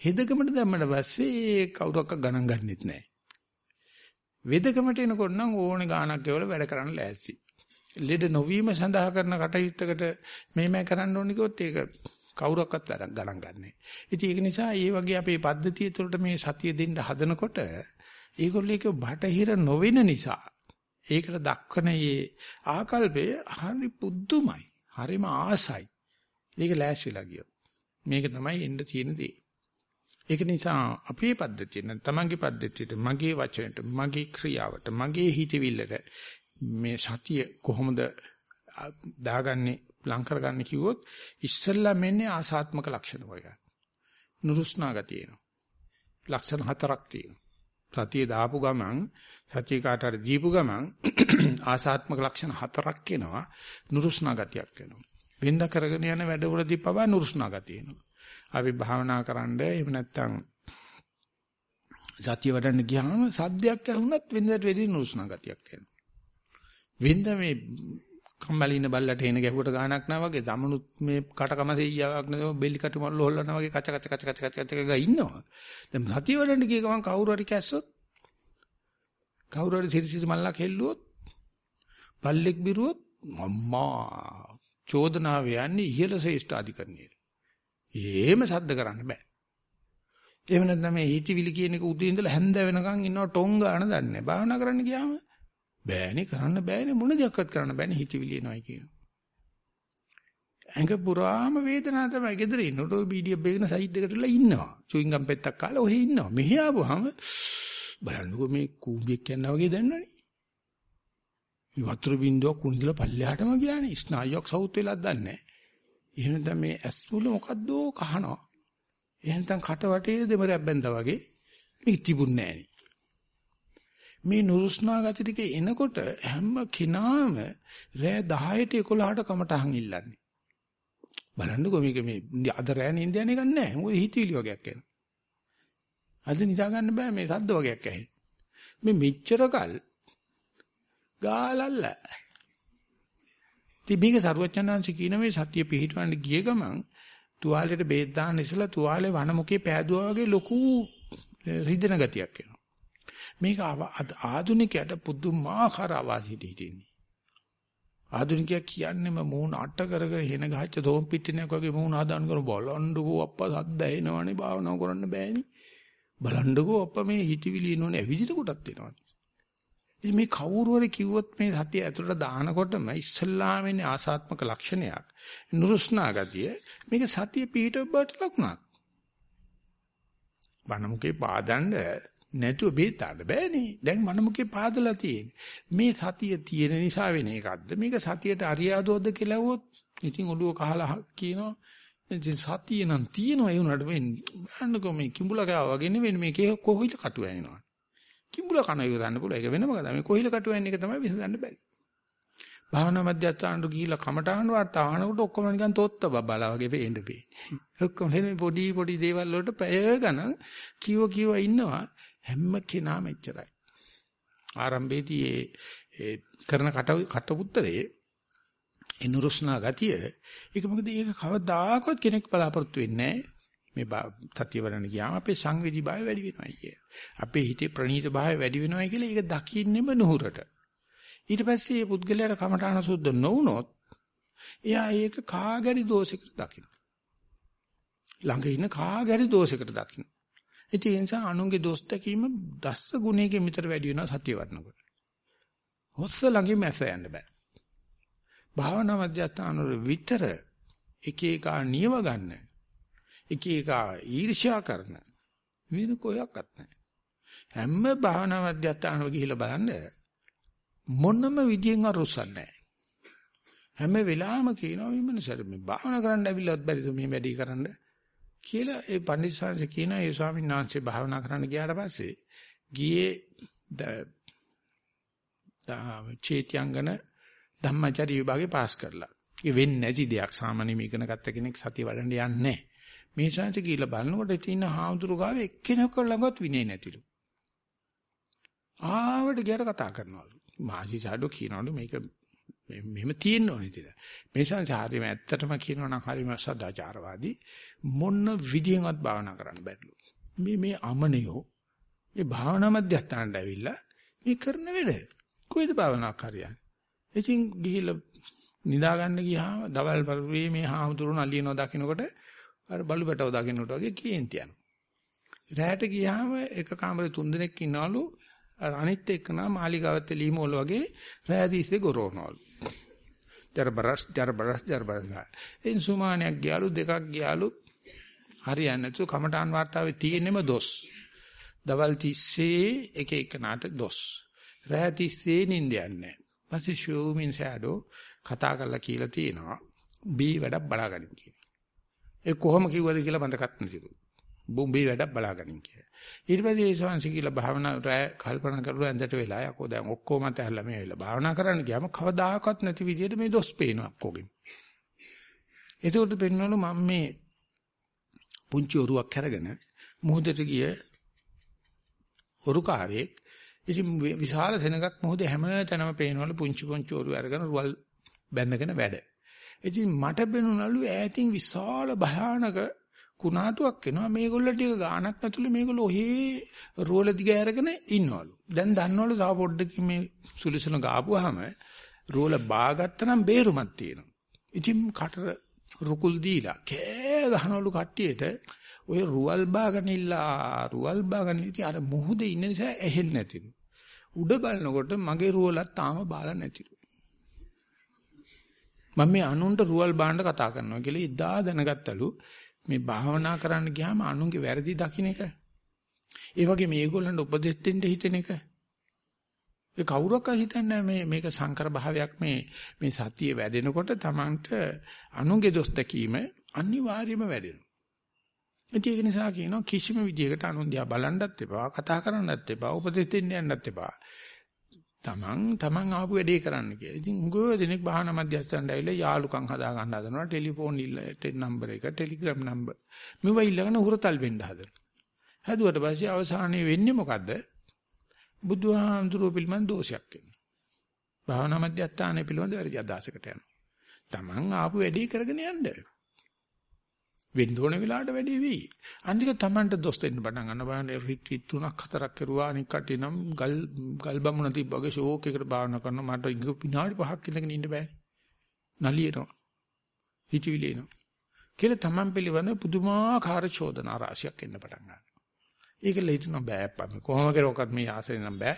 S1: හෙදකමට දැම්මට පස්සේ කවුරක්ක ගණන් ගන්නෙත් නෑ. වෙදකමට එනකොට නම් ඕනේ ගාණක් ගෙවල වැඩ කරන්න ලෑස්ති. ලෙඩ නොවීම සඳහා කරන කටයුත්තකට මේමය කරන්න ඕනේ කිව්වොත් ඒක කවුරක්වත් ගණන් ගන්නෑ. ඉතින් ඒක නිසා මේ වගේ අපේ පද්ධතිය තුළට මේ සතිය දෙන්න හදනකොට ඒගොල්ලෝ ඒක බටහිර නොවෙන නිසා ඒකට දක්වන මේ ආකල්පය හරි පුදුමයි. හරිම ආසයි. ඒක ලෑස්තිලා ගියොත්. මේක තමයි එන්න තියෙන දේ. ඒක නිසා අපේ පද්ධතිය නම් තමන්ගේ පද්ධතියට මගේ වචනයට මගේ ක්‍රියාවට මගේ හිතවිල්ලට මේ සතිය කොහොමද දාගන්නේ ලං කරගන්න කිව්වොත් ඉස්සෙල්ලා මෙන්නේ ආසාත්මක ලක්ෂණ වගේ. නුරුස්නා ගතිය එනවා. ලක්ෂණ හතරක් තියෙනවා. සතිය දාපු ගමන් සතිය කාට හරි දීපු ගමන් ආසාත්මක ලක්ෂණ හතරක් එනවා. නුරුස්නා ගතියක් එනවා. වෙනද කරගෙන යන වැඩවලදී පවා නුරුස්නා ගතිය එනවා. අපි භාවනා කරන්න එහෙම නැත්නම් සතිය වඩන්න ගියාම සද්දයක් ඇහුණත් වෙනදට වෙදී නුරුස්නා ගතියක් එනවා. වෙනද මේ කම්මැලි ඉන්න බල්ලට එන ගැහුවට ගානක් නා වගේ දමනුත් මේ කටකම දෙයියාවක් නේ බෙලි කටු මල්ල හොල්ලනවා වගේ කච කච කච කච කච කච ගා ඉන්නවා. දැන් සතිය වඩන්න ගිය ගමන් කවුරු හරි කැස්සොත් කවුරු හරි සිරිසිරි මල්ලක් හෙල්ලුවොත් බල්ලෙක් බිරුවොත් අම්මා චෝදනාව යන්නේ ඉහළ ශ්‍රේෂ්ඨ අධිකරණයට. එහෙම සද්ද කරන්න බෑ. එහෙම නැත්නම් මේ හිතවිලි කියන එක උදේ ඉඳලා හැන්ද වෙනකන් ඉන්නව ටොං ගන්න දන්නේ නැහැ. භාවනා කරන්න ගියාම බෑනේ කරන්න බෑනේ මොන දෙයක්වත් කරන්න බෑනේ හිතවිලි එනවයි කියනවා. ඇඟ පුරාම වේදනාව තමයි gedare ඉන්නකොට ඔය බීඩිය බේගෙන සයිඩ් එකටලා ඉන්නවා. චුයින්ගම් පෙත්තක් කාලා ඔහෙ ඉන්නවා. මෙහි ආවම බලන්නකෝ මේ කූඹියක් යනවා වගේ දැනනනේ. මේ වතුර බින්දුවක් කුණිදලා පල්ලෙහාටම ගියානේ. ස්නායුවක් සවුත් වෙලක් දන්නේ නැහැ. එහෙම නැත්නම් මේ ඇස් වල මොකද්ද කහනවා. එහෙම නැත්නම් කට වටේ දෙමරයක් බැඳා වගේ මේක තිබුණේ නැහැ. මේ නුරුස්නා ගති ටික එනකොට හැම කෙනාම රෑ 10ට 11ට කමටහන් ඉල්ලන්නේ. බලන්නකෝ මේක මේ අද රෑ නින්ද යන එකක් නැහැ. මොකද හිතවිලි වගේක් එනවා. අද නිදා ගන්න බෑ මේ සද්ද වගේක් ඇහෙන. මේ මෙච්චර කල් ගාලල්ල. තිබීක සරුවචනාංශ කියන මේ සත්‍ය පිහිටවන්න ගිය ගමන් තුවාලෙට බේත් දාන්න ඉස්සලා තුවාලේ වනමුකේ පෑදුවා වගේ ලොකු රිදෙන ගතියක් එනවා. මේක ආධුනිකයට පුදුමාකාර ආවාසයට හිටින්නේ. ආධුනිකයා කියන්නේම මූණ අට කර කර හෙන ගහච්ච තෝම් පිටිනක් වගේ මූණ හදාන කර බලන්නකෝ අප්පා සද්ද ඇහෙනවනේ භාවනාව කරන්න බෑනේ. බලන්නකෝ අප්පා මේ හිතවිලි එනෝනේ ඇවිදින කොටත් එනවනේ. ඉතින් මේ කවුරු හරි කිව්වොත් මේ සතිය ඇතුළට දානකොටම ඉස්සල්ලාම එන්නේ ආසාත්මක ලක්ෂණයක්. නුරුස්නා ගතිය. මේක සතිය පිහිටව බට ලකුණක්. වනමුකේ පාදන්න නැතුව බේතාන්න බෑනේ. දැන් මනමුකේ පාදලා තියෙන්නේ. මේ සතිය තියෙන නිසා වෙන එකක්ද? මේක සතියට අරියාදෝද්ද කියලා වොත් ඉතින් ඔළුව කහලා කියනවා. ඉතින් සතිය නම් තියෙනවා ඒ උනට වෙන්නේ. බලන්නකෝ මේ කිඹුලා ගාව වගේ නෙවෙයි මේක කොහොයිද කටු වෙනවා. කිඹුලා කන ඉවරන්න පුළුවන්. ඒක වෙනම කතාවක්. මේ කොහිල කටු වෙන එක තමයි විසඳන්න බැරි. භාවනා මධ්‍යස්ථානට ගිහිල්ලා කමටහන වාතාවරණකට ඔක්කොම නිකන් තොත්ත බබලා වගේ පේන්න පේන්නේ. ඔක්කොම එන්නේ පොඩි පොඩි දේවල් වලට පැය ගණන් කිව කිව ඉන්නවා. හැම කෙනාම එච්චරයි. ආරම්භයේදී ඒ කරන කට කටපුත්තරේ එනුරුස්නා ගතිය ඒක මොකද ඒක කවදාකවත් කෙනෙක් බලාපොරොත්තු වෙන්නේ මේ තත්‍ය වරණ ගියාම අපේ සංවේදී භාවය වැඩි වෙනවා කිය. අපේ හිතේ ප්‍රණීත භාවය වැඩි වෙනවා කියලා ඒක දකින්නෙම නුහුරට. ඊට පස්සේ මේ පුද්ගලයාට කමඨාන සුද්ධ නොවුනොත් එයා ඒක කාගරි දෝෂයකට දකින්න. ළඟ ඉන්න කාගරි දෝෂයකට දකින්න. ඉතින් ඒ නිසා අනුන්ගේ දොස් දැකීම දස්ස ගුණයකින් විතර වැඩි වෙනවා සතිය වඩනකොට. හොස්ස ළඟින් මැස යන්න බෑ. භාවනා මධ්‍යස්ථාන වල විතර එක එක නියම ගන්න. එක එක ඊර්ෂ්‍යා කරන වෙන කොයක්වත් නැහැ. හැම භාවනා මධ්‍යස්ථාන වල ගිහිල්ලා බලන්න මොනම විදියෙන් අරුස්සන්නේ නැහැ. හැම වෙලාවෙම කියනවා මේ මනසට මේ භාවනා කරන්න ඇවිල්ලත් බැරිද මේ වැඩි කරන්නේ කියලා ඒ පඬිස්සංශ කියන ඒ ස්වාමීන් වහන්සේ භාවනා කරන්න ගියාට පස්සේ ගියේ චේත්‍යංගන ධම්මචර්ය විභාගේ පාස් කරලා. ඒ වෙන්නේ නැති දෙයක් සාමාන්‍ය මේකන ගත්ත කෙනෙක් සතිය වඩන්න යන්නේ නැහැ. මේ ශාංශ කියලා බලනකොට තියෙන හාමුදුරු ගාවේ එක්කෙනෙක් ළඟවත් විනේ නැතිලු. ආවට ගියට කතා කරනවලු. මාසි සාඩෝ කියනවලු මේක මෙහෙම තියෙන්න ඕනේ කියලා. මේ සංසාරෙම ඇත්තටම කියනවා නම් හරිම සදාචාරවාදී මොන විදියෙන්වත් භාවනා කරන්න බැරිලු. මේ මේ අමනියෝ මේ භාවනා මධ්‍යස්ථානට ඇවිල්ලා මේ කරන වැඩ කොයිද භාවනා කරන්නේ? ඉතින් ගිහිල්ලා නිදා ගන්න ගියාම දවල් පරිවේ මේ හාමුදුරුවෝ නලියනවා දකින්නකොට අර බලු බැටව දකින්නට වගේ කේන්ති යනවා. රැයට ගියාම එක කාමරේ තුන් දෙනෙක් ඉන්නවලු අර අනිත් එක්කනා මාලිගාවත් ලීමෝල් වගේ රෑදීස්සේ ගොරවනවලු. ජරබරස් ජරබරස් ජරබරස් ගා. එන් සුමානයක් ගියාලු දෙකක් ගියාලු හරියන්නේ නැතු කමඨාන් වාර්තාවේ තියෙනෙම දොස්. දවල් තිස්සේ එක එක නාට දොස්. රෑ තිස්සේ නිින්ද යන්නේ. පස්සේ ෂෝමින් ෂැඩෝ කතා කරලා කියලා තියෙනවා. බී වැඩක් බලාගනින් කියලා. ඒ කොහොම කිව්වද කියලා මතකත් නැතිලු. බොම්බේ වැඩක් බලාගනින් කියලා. ඊට පස්සේ ඒ ශාන්සි කියලා භාවනා රැ කල්පනා කරුවා ඇඳට වෙලා යකෝ දැන් ඔක්කොම තැහැලා මේ වෙලා භාවනා කරන්න ගියාම කවදාකවත් නැති විදිහට මේ දොස් පේනවා කොගෙන්. ඒකට පෙන්වනු මම මේ පුංචි ඔරුවක් අරගෙන මුහුදට ගිය ඔරුකාරයෙක් ඉතින් විශාල සෙනඟක් මොහොතේ හැම තැනම පේනවලු පුංචි පුංචි ඔරු අරගෙන රුවල් බැඳගෙන වැඩ. ඉතින් මට පෙනුනලු ඈතින් විශාල භයානක කුණාටුවක් එනවා මේගොල්ලෝ ටික ගාණක් නැතුළු මේගොල්ලෝ ඔහේ රෝල දිග අරගෙන ඉන්නවලු. දැන් දන්නවලු තව පොඩ්ඩකින් මේ සුලිසුන ගාපුවාම රෝල බාගත්තනම් බේරුමක් තියෙනවා. ඉතින් කට රුකුල් දීලා කෑ ගහනවලු කට්ටියට ඔය රුවල් බාගනිලා රුවල් බාගන ඉතින් අර මුහුදේ ඉන්න නිසා ඇහෙන්නේ නැතිලු. උඩ බලනකොට මගේ රුවලත් තාම බාලා නැතිලු. මම මේ අනුන්ට රුවල් බාන්න කතා කරනවා කියලා ඉදා දැනගත්තලු මේ භාවනා කරන්න ගියාම අනුන්ගේ වැරදි දකින්න එක. ඒ වගේ මේගොල්ලන්ට උපදෙස් දෙන්න හිතෙන එක. ඒ කවුරක්ක හිතන්නේ මේ මේක සංකර භාවයක් මේ මේ සතිය වැඩෙනකොට Tamanට අනුන්ගේ දොස් දැකීම අනිවාර්යයෙන්ම වැඩෙනවා. ඉතින් ඒක නිසා කියනවා කිසිම විදියකට අනුන්දියා බලන්නත් එපා, කතා කරන්නත් එපා, උපදෙස් දෙන්න යන්නත් එපා. තමන් තමන් ආපු වැඩේ කරන්න කියලා. ඉතින් උගෝ දිනෙක බහන මැදිස්තන්ට ඇවිල්ලා යාළුකම් හදා ගන්න හදනවා. ටෙලිෆෝන් ඉල්ල නම්බර එක, ටෙලිග්‍රෑම් නම්බර. මෙව ඉල්ලගෙන හුරතල් වෙන්න හදනවා. හැදුවට පස්සේ අවසානයේ වෙන්නේ මොකද්ද? බුදුහාමුදුරුවෝ පිළිමන් දෝෂයක් වෙනවා. භාවනා මධ්‍යස්ථානයේ පිළිබඳ වැරදි අදහසකට යනවා. තමන් ආපු වැඩේ කරගෙන යන්න. වෙන්න ඕන වෙලාවට වැඩේ වෙයි. අන්තික තමන්ට දොස් දෙන්න පටන් ගන්න බලන්න රිට්‍රීට් තුනක් හතරක් කරුවා අනික කටේ නම් ගල් ගල් බමුණ තිබ්බගේ ෂෝක් එකකට භාවනා කරනවා මට ඉංග විනාඩි පහක් ඉඳගෙන ඉන්න බෑ. නලියනවා. හිතවිලි එනවා. කියලා තමන් පිළිවන පුදුමාකාර චෝදනා රාශියක් එන්න පටන් ගන්නවා. ඒකල හිතන බෑ අප්පා කොහොම කරොක්වත් මේ ආසෙ නම් බෑ.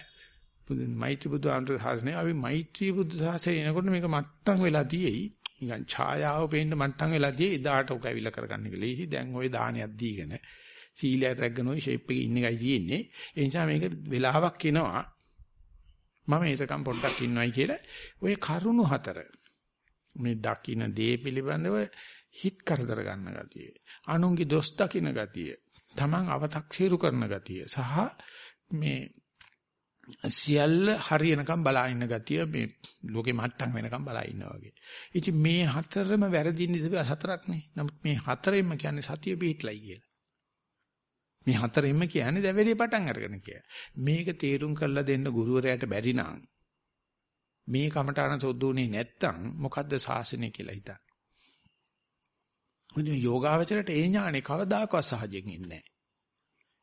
S1: මෛත්‍රී බුදු ආන්තර සාසනය අපි මෛත්‍රී බුදු සාසනය එනකොට මේක මට්ටම් වෙලා තියෙයි. නිකන් ඡායාව පේන්න මට්ටම් වෙලාදී එදාට ඔක ඇවිල්ලා කරගන්න කියලා. ඉහි දැන් ওই දානයක් දීගෙන සීලයට රැගෙන ওই ෂේප් එකේ ඉන්න එකයි තියෙන්නේ. ඒ නිසා මේක වෙලාවක් එනවා. මම ඒකම් පොඩ්ඩක් ඉන්නවයි කියලා ওই කරුණු හතර මේ දකින්න දේ පිළිබඳව හිත කරදර ගන්න ගතිය. අනුන්ගේ දොස් දකින්න ගතිය. Taman අව탁සීරු කරන ගතිය. සහ මේ සියල්ල හරියනකම් බලා ඉන්න ගතිය මේ ලෝකේ මට්ටම් වෙනකම් බලා ඉන්නවා වගේ. ඉතින් මේ හතරම වැරදින්න ඉතින් හතරක් නේ. නමුත් මේ හතරෙන්ම කියන්නේ සතිය පිටලයි කියලා. මේ හතරෙන්ම කියන්නේ දැන් වැඩි පටන් අරගෙන කියලා. මේක තීරුම් කරලා දෙන්න ගුරුවරයාට බැරි නම් මේ කමඨාන සොද්දුනේ නැත්තම් මොකද්ද ශාසනය කියලා හිතන්න. මොකද යෝගාවචරයට ඒ ඥානේ කවදාකවත් සහජයෙන් ඉන්නේ නැහැ.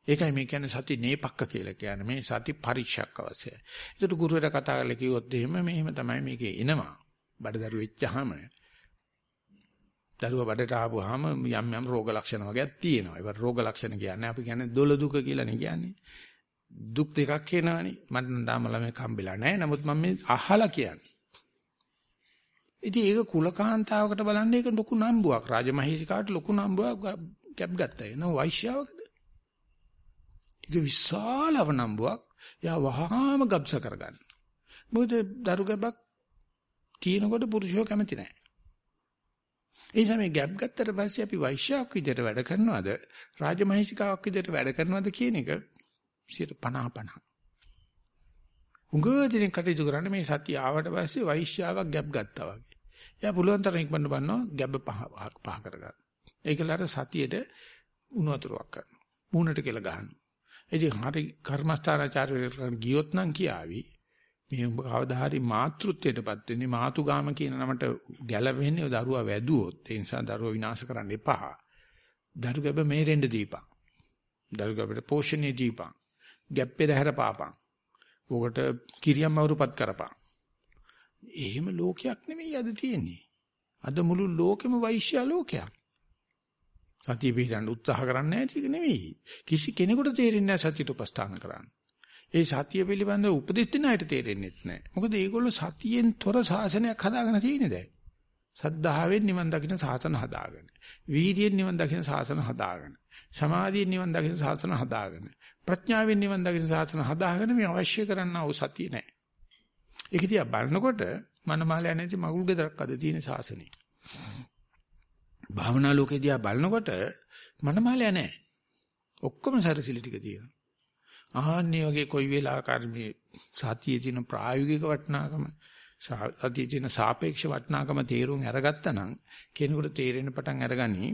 S1: ඒකයි මේ කියන්නේ සති නේපක්ක කියලා කියන්නේ මේ සති පරීක්ෂක් අවශ්‍යයි. ඒකට ගුරුවරයා කතා කරලා කිව්වොත් එහෙම මෙහෙම තමයි මේකේ එනවා. බඩදරු වෙච්චාම දරුවා බඩට ආවම යම් යම් රෝග ලක්ෂණ වගේක් තියෙනවා. ඒවට රෝග ලක්ෂණ කියන්නේ අපි කියන්නේ දොළ දුක කියලානේ කියන්නේ. දුක් දෙකක් එනවනේ. මට නම් තාම ළමයි කම්බෙලා නැහැ. නමුත් මම මේ අහලා කියන්නේ. ඉතින් ඒක කුලකාන්තාවකට බලන්න ඒක ලොකු නම්බුවක්. රාජමහේසිකාට ලොකු නම්බුවක් කැප් ගත්තා. එනවා වෛශ්‍යාවකද? ඒක විශාලව නම්බුවක්. යා වහාම ගබ්ස කරගන්න. මොකද දරු ගැබක් තියෙනකොට පුරුෂයෝ කැමති නැහැ. ඒ නිසා මේ ගැප් ගත්තට පස්සේ අපි වෛශ්‍යාවක් විදිහට වැඩ කරනවද රාජමහේසිකාවක් විදිහට වැඩ කරනවද කියන එක 50 50. උගදෙනෙක් කටයුතු කරන්නේ මේ සතිය ආවට පස්සේ වෛශ්‍යාවක් ගැප් ගත්තා වගේ. එයා පුළුවන් තරම් ඉක්මනට බලනවා ගැබ් පහ පහ කරගන්න. ඒකලට සතියේට උණු වතුරක් කරනවා. මූණට කියලා ගහනවා. ඉතින් හරි කර්මස්ථානාචාර්යවරු ගියොත් නම් කියාවි මේ උඹ කවදා හරි මාතෘත්වයටපත් වෙන්නේ මාතුගාම කියන නමට ගැළපෙන්නේ ඔය දරුවා වැදුවොත් ඒ නිසා දරුවා විනාශ කරන්න එපා. දරු ගැබ මේරෙන්න දීපන්. දරු ගැබට පෝෂණය දීපන්. ගැප්පේ හැර පාපන්. ඕකට කිරියම් අවුරුපත් කරපන්. එහෙම ලෝකයක් නෙමෙයි අද තියෙන්නේ. අද මුළු ලෝකෙම වෛශ්‍ය ලෝකයක්. සතිය පිළිගන්න උත්සාහ කරන්නේ නැති එක නෙමෙයි. කිසි කෙනෙකුට තේරෙන්නේ නැහැ සතියට උපස්ථාන කරන්න. ඒ සතිය පිළිබඳව උපදෙස් දෙන අයට තේරෙන්නේ නැහැ. මොකද ඒගොල්ලෝ සතියෙන් තොර ශාසනයක් හදාගෙන තියෙන්නේ දැන්. සද්ධාවෙන් නිවන් දකින්න ශාසන හදාගෙන. වීර්යයෙන් නිවන් දකින්න ශාසන හදාගෙන. සමාධියෙන් නිවන් දකින්න ශාසන හදාගෙන. ප්‍රඥාවෙන් නිවන් දකින්න ශාසන හදාගෙන මේ අවශ්‍ය කරන්නා වූ සතිය නැහැ. ඒක දිහා බලනකොට මනමාලය නැති මගුල් ගෙදරක් අද තියෙන ශාසනය. භාවනා ලෝකේ දිහා බලනකොට මනමාලය නැහැ. ඔක්කොම සරසිලි ටික තියෙනවා. ආන්නේ වගේ කොයි වෙලාවකර මේ සතියේ තියෙන ප්‍රායෝගික වටිනාකම සතියේ තියෙන සාපේක්ෂ වටිනාකම තේරුම් අරගත්තා නම් කෙනෙකුට තේරෙන්න පටන් අරගනි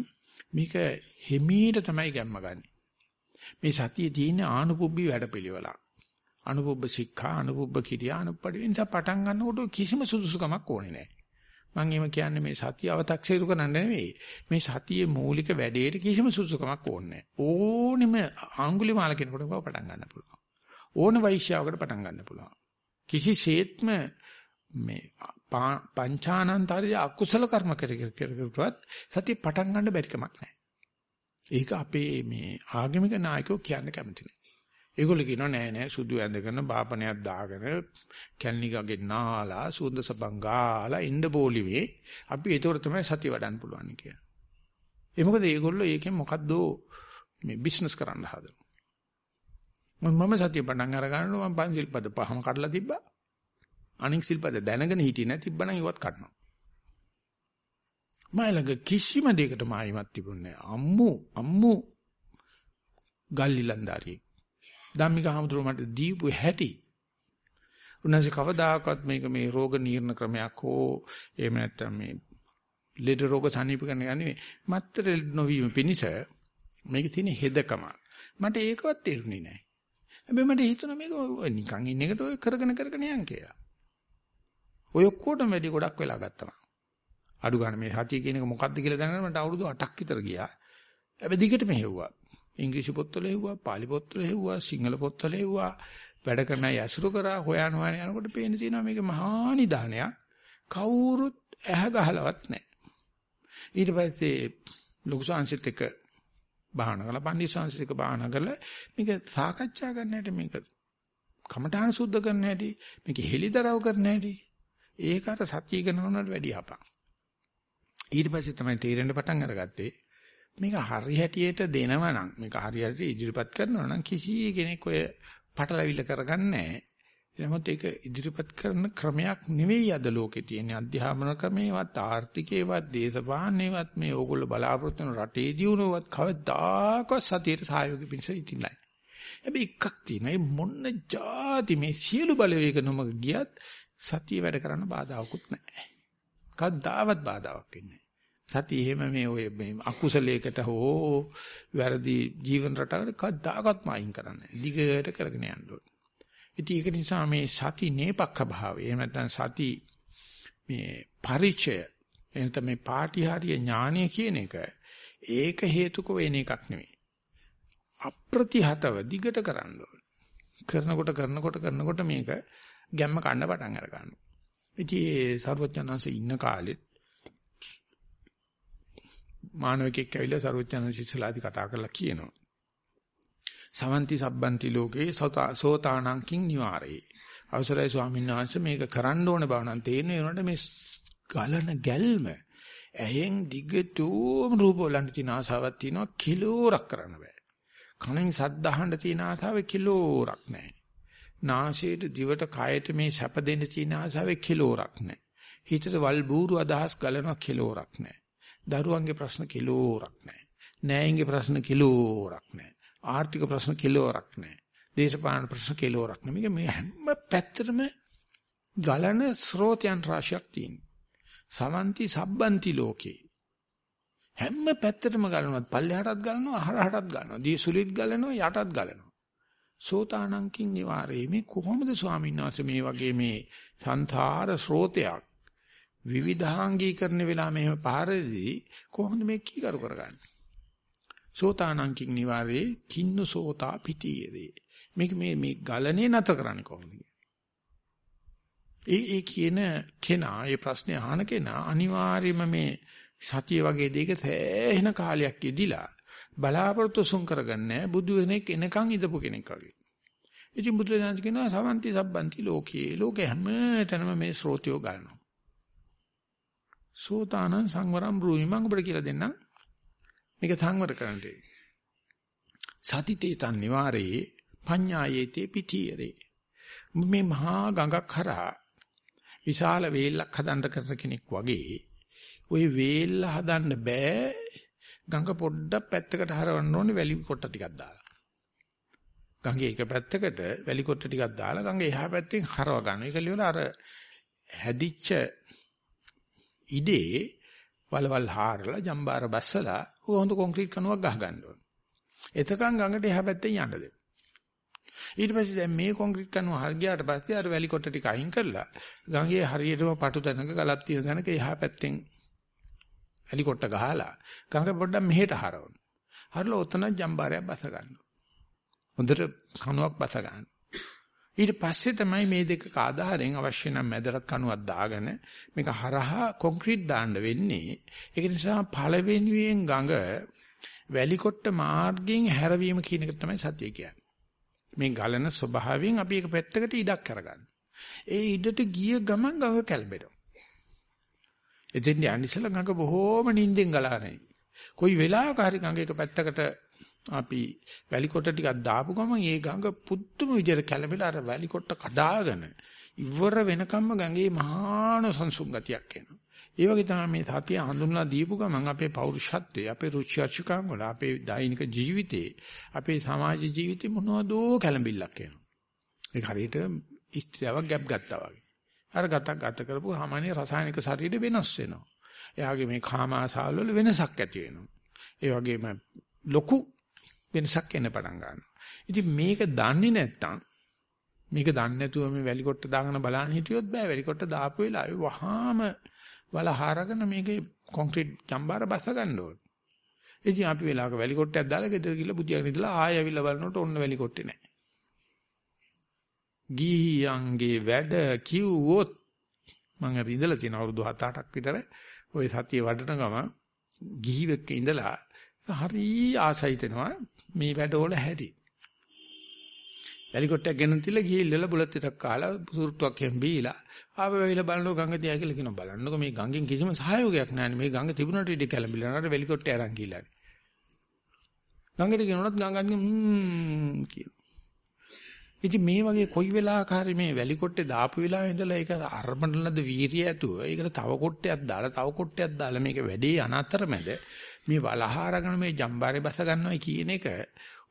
S1: මේක හිමීට තමයි ගැම්ම ගන්න. මේ සතියේ තියෙන ආනුපුබ්බි වැඩපිළිවෙලක්. අනුපුබ්බ සික්ඛා අනුපුබ්බ කිරියා අනුප්පඩි නිසා පටන් ගන්නකොට කිසිම සුදුසුකමක් ඕනේ නැහැ. මම එහෙම කියන්නේ මේ සතිය අව탁සීරු කරන්න නෙවෙයි. මේ සතියේ මූලික වැඩේට කිසිම සුදුසුකමක් ඕනේ නැහැ. ඕනෙම ආංගුලිමාල කෙනෙකුට පටන් ගන්න පුළුවන්. ඕන වෛශ්‍යාවකට පටන් ගන්න පුළුවන්. කිසිසේත්ම මේ පංචානන්තරය අකුසල කර්ම කරුවත් සතිය පටන් ගන්න බැරි කමක් නැහැ. ඒක අපේ මේ ආගමික නායකයෝ කියන්න කැමති නැහැ. ඒගොල්ලෝ කියනවා නෑ නෑ සුදු ඇඳගෙන බාපණයක් දාගෙන කැලණිකගේ නාලා සුන්ද සබන් ගාලා ඉන්න බෝලිවේ අපි ඒතොර තමයි සතිය වඩන්න පුළුවන් කියලා. ඒ මොකද ඒගොල්ලෝ ඒකෙන් මොකද්ද මේ බිස්නස් කරන්න හදනවා. මම සතිය පටන් අර ගන්නවා මම පන්සිල් පද පහම කඩලා තිබ්බා. අනික් සිල්පද දැනගෙන හිටියේ නැති තිබ්බනම් ඉවත් කඩනවා. මයිලඟ කිසිම දෙයකට මායිමක් තිබුණේ නැහැ. අම්මු අම්මු ගල්ලිලන්දාරියෙක්. ධම්මික හමුදුරුව මට දීපු හැටි. උන්වහන්සේ කවදාකවත් මේක මේ රෝග නිర్ణ ක්‍රමයක් හෝ එහෙම නැත්නම් මේ ලෙඩ රෝග සනීප කරන යන්නේ මත්තර නොවීම පිණිස මේක තියෙන හෙදකම. මට ඒකවත් තේරුනේ නැහැ. හැබැයි මට හිතුණා මේක නිකන් ඉන්න එකට ඔය කරගෙන කරගෙන යන් කියලා. ඔය ඔක්කොටම වැඩි ගොඩක් වෙලා ගත්තා. අඩු ගන්න මේ සතිය කියන එක මොකක්ද කියලා දැනගන්න මට අවුරුදු 8ක් විතර ගියා. හැබැයි දිගටම හෙව්වා. ඉංග්‍රීසි පොත්වල හෙව්වා, පාලි පොත්වල හෙව්වා, සිංහල පොත්වල හෙව්වා. වැඩ කරන අය ඇසුරු කරා හොයන හොයන යනකොට පේන තියෙනවා මේක මහා නිදානයක්. කවුරුත් ඇහ ගහලවත් නැහැ. ඊට පස්සේ ලොකු සංසිත් එක බාහන කරලා පන්දි සංසිත් එක බාහන කරලා මේක සාකච්ඡා කරන්න හැටි මේක කමඨාන සුද්ධ කරන්න හැටි මේක හෙලිදරව් කරන්න හැටි ඒක අර සත්‍ය ඉගෙන ගන්නවට වැඩි අපක් ඊට පස්සේ තමයි තීරණ පටන් අරගත්තේ මේක හරි හැටියට දෙනවා නම් මේක හරියට ඉදිරිපත් කරනවා නම් කිසි කෙනෙක් ඔය පටලවිල්ල කරගන්නේ නැහැ නමුත් ඒක ඉදිරිපත් කරන ක්‍රමයක් නෙවෙයි අද ලෝකේ තියෙන අධ්‍යාපන ක්‍රමේවත් ආර්ථිකේවත් දේශපාලනේවත් මේ ඕගොල්ලෝ බලාපොරොත්තු වෙන රටේ දියුණුවවත් කවදාකවත් සතියට සහයෝගී පිණිස ඉතින් නැහැ. හැබැයි එකක් තියෙනවා මේ මොන්න જાති මේ සියලු බලවේග නොමග ගියත් සතිය වැඩ කරන්න බාධාවකුත් නැහැ. කවදාවත් බාධාවක් වෙන්නේ සතිය එහෙම මේ ඔය මේ අකුසලයකට හෝ වැරදි ජීවන රටාවකට කවදාකවත් මායින් කරන්නේ නැහැ. දිගට කරගෙන යන්න ඕනේ. ඉතින් ඒක නිසා මේ සති නේපක්ඛ භාවය එහෙම නැත්නම් සති මේ පරිචය එහෙනම් මේ පාටිහාරීය ඥානය කියන එක ඒක හේතුක වෙන එකක් නෙමෙයි. අප්‍රතිහතව දිගට කරන්න ඕන. කරනකොට කරනකොට කරනකොට මේක ගැම්ම කන්න පටන් අර ගන්නවා. ඉතින් ඒ සර්වඥාන්සේ ඉන්න කාලෙත් මානවිකෙක් ඇවිල්ලා සර්වඥාන්සේ ඉස්සලාදී කතා කරලා කියනවා. සමන්ති සබ්බන්ති ලෝකේ සෝතානංකින් නිවාරේ. අවසරයි ස්වාමීන් වහන්සේ මේක කරන්න ඕන බව නම් තේරෙන වෙනකොට මේ ගලන ගැල්ම ඇහෙන් දිගටම රූප වලන්න තියෙන ආසාවක් තියෙනවා කිලෝරක් කරන්න බෑ. කනෙන් සද්ද අහන්න තියෙන ආසාව කිලෝරක් නැහැ. නාසයට දිවට කයට මේ සැප දෙන්න තියෙන ආසාවේ කිලෝරක් නැහැ. හිතට වල් බూరు අදහස් ගලනවා කිලෝරක් නැහැ. දරුවන්ගේ ප්‍රශ්න කිලෝරක් නැහැ. නෑයින්ගේ ප්‍රශ්න කිලෝරක් නැහැ. ආර්ථික ප්‍රශ්න කෙලවරක් නැහැ. දේශපාලන ප්‍රශ්න කෙලවරක් නැහැ. මේ හැම පැත්තටම ගලන ස්රෝතයන් රාශියක් තියෙනවා. සමන්ති සබ්බන්ති ලෝකේ. හැම පැත්තටම ගලනවා. පල්ලෙහාටත් ගලනවා, අහරහටත් ගලනවා. දී සුලිත් ගලනවා, යටත් ගලනවා. සෝතානංකින් නිවාරේ මේ කොහොමද ස්වාමීන් වහන්සේ මේ වගේ මේ සංසාර ස්රෝතයක් විවිධාංගීකරණ වෙලා මෙහෙම පාරදී කොහොමද මේ කීකරු කරගන්නේ සෝතානංකින් නිවාරේ කින්නු සෝතා පිටියේදී. මේක මේ මේ ගලනේ නැතර කරන්නේ කොහොමද ඒ ඒ කියන කෙනා ඒ ප්‍රශ්නේ අහන කෙනා අනිවාර්යයෙන්ම මේ සතිය වගේ දෙයක සෑහෙන කාලයක් ඉදිලා බලාපොරොත්තු සුන් කරගන්නේ බුදු වෙනෙක් එනකන් ඉඳපු කෙනෙක් වගේ. ඉතින් බුදු දහම කියනවා සමන්ති සබ්බන්ති ලෝකේ. ලෝකේ හැමතැනම මේ ස්රෝතියෝ ගන්නවා. සෝතානං සංවරම් බ්‍රූමි මම ඔබට කියලා දෙන්නම්. මේක සංවර කරන්නට. සතිතේ තන් නිවාරේ පඤ්ඤායේතේ පිටියරේ. මේ මහා ගඟක් හරහා විශාල වේලක් හදන්න කරන කෙනෙක් වගේ ওই වේල්ල හදන්න බෑ ගඟ පොඩ්ඩක් පැත්තකට හරවන්න ඕනේ වැලි කොට ටිකක් දාලා. ගඟේ එක පැත්තකට වැලි කොට ටිකක් දාලා ගඟ එහා පැත්තෙන් හරව ගන්න. ඒක ලියලා අර හැදිච්ච ඉඩේ වලවල් හාරලා ජම්බාර බස්සලා හොඳ කොන්ක්‍රීට් කණුවක් ගහ ගන්න ඕන. එතකන් ගඟට එහා පැත්තෙන් යන්න දෙන්න. ඊට පස්සේ දැන් මේ කොන්ක්‍රීට් කණුව හරි ගියාට පස්සේ අර වැලි කොට ටික අයින් කරලා ගඟේ හරියටම පටු තැනක ගලක් තියෙන තැනක එහා පැත්තෙන් වැලි කොට ගහලා ගඟ පොඩ්ඩක් මෙහෙට හරවන. හරලා ඔතන ජම්බාරයක් බස ගන්නවා. හොඳට කණුවක් බස ගන්න. ඊට පස්සේ තමයි මේ දෙක ආධාරයෙන් අවශ්‍ය නම් මැදට කණුවක් දාගෙන මේක හරහා කොන්ක්‍රීට් දාන්න වෙන්නේ. ඒක නිසා පළවෙනියෙන් ගඟ වැලි කොට්ට මාර්ගයෙන් හැරවීම කියන එක තමයි සත්‍ය කියන්නේ. මේ ගලන ස්වභාවයෙන් අපි එක පැත්තකට ඉඩක් කරගන්න. ඒ ඉඩට ගිය ගමන් ගඟ කැළඹෙනවා. එතෙන් යන්නේ ඉස්සලා ගඟ බොහෝම නිින්දෙන් ගලාගෙන. කොයි වෙලාවක හරි ගඟ එක පැත්තකට අපි වැලි කොට ටිකක් දාපු ගමන් ඒ ගඟ පුදුම විදිහට කැළඹිලා අර වැලි කොට කඩාගෙන ඉවර වෙනකම්ම ගඟේ මහාන සංසුන් ගතියක් එනවා. ඒ වගේ තමයි මේ සතිය හඳුන්ලා දීපු ගමන් අපේ පෞරුෂත්වයේ අපේ රුචි අරුචිකම් වල අපේ දෛනික ජීවිතේ අපේ සමාජ ජීවිතේ මොනවදෝ කැළඹිල්ලක් එනවා. ඒක හරියට ස්ත්‍රියක් ගැප් ගත්තා වගේ. අර ගත ගත කරපු සාමාන්‍ය රසායනික ශරීරය වෙනස් වෙනවා. එයාගේ මේ කාම ආසාවල වල වෙනසක් ඇති වෙනවා. ඒ වගේම ලොකු වෙනසක් එන්න පටන් ගන්නවා. ඉතින් මේක දන්නේ නැත්තම් මේක දන්නේ නැතුව මේ වැලි කොට්ට දාගෙන බලන්න හිටියොත් බෑ වැලි කොට්ට දාපු වෙලාවේ වහාම වල හරගෙන මේකේ කොන්ක්‍රීට් ජම්බාර බස ගන්න ඕනේ. ඉතින් අපි වෙලාවක වැලි කොට්ටයක් දාලා ගෙදර ගිහලා බුදියාගෙන ඉඳලා ආයෙ ඇවිල්ලා බලනකොට ඔන්න වැලි කොට්ටේ නැහැ. ගිහියන්ගේ වැඩ කිව්වොත් මම අර ඉඳලා තියෙන අවුරුදු 7-8ක් විතර ওই සතිය වඩන ගම ගිහිවෙක් ඉඳලා හරි ආසයිතනවා මේ වැඩවල හැටි. වැලිකොට්ටයක් ගෙනන් තියලා ගිහිල්ලා බුලත් ටිකක් කාලා සුරුට්ටුවක් එහෙම බීලා ආව වෙයිලා බලනවා ගඟ දිහා කියලා කියනවා. බලන්නකො මේ ගඟෙන් කිසිම සහයෝගයක් නැහැ මේ ගඟ තිබුණට ඉඩ කැළඹිලා නේද? වැලිකොට්ටේ අරන් ගිහිල්ලා. ගඟට ගෙනුනොත් ගඟන් හ්ම් කියන ඉතින් මේ වගේ කොයි වෙලාවකරි මේ වැලිකොට්ටේ දාපු වෙලාවෙ ඉඳලා ඒක අරබනලද වීරිය ඇතුව ඒකට තව කොට්ටයක් දාලා තව කොට්ටයක් දාලා මේක වැඩේ අනතරමැද මේ වලහාරගෙන මේ ජම්බාරේ බස ගන්නවා කියන එක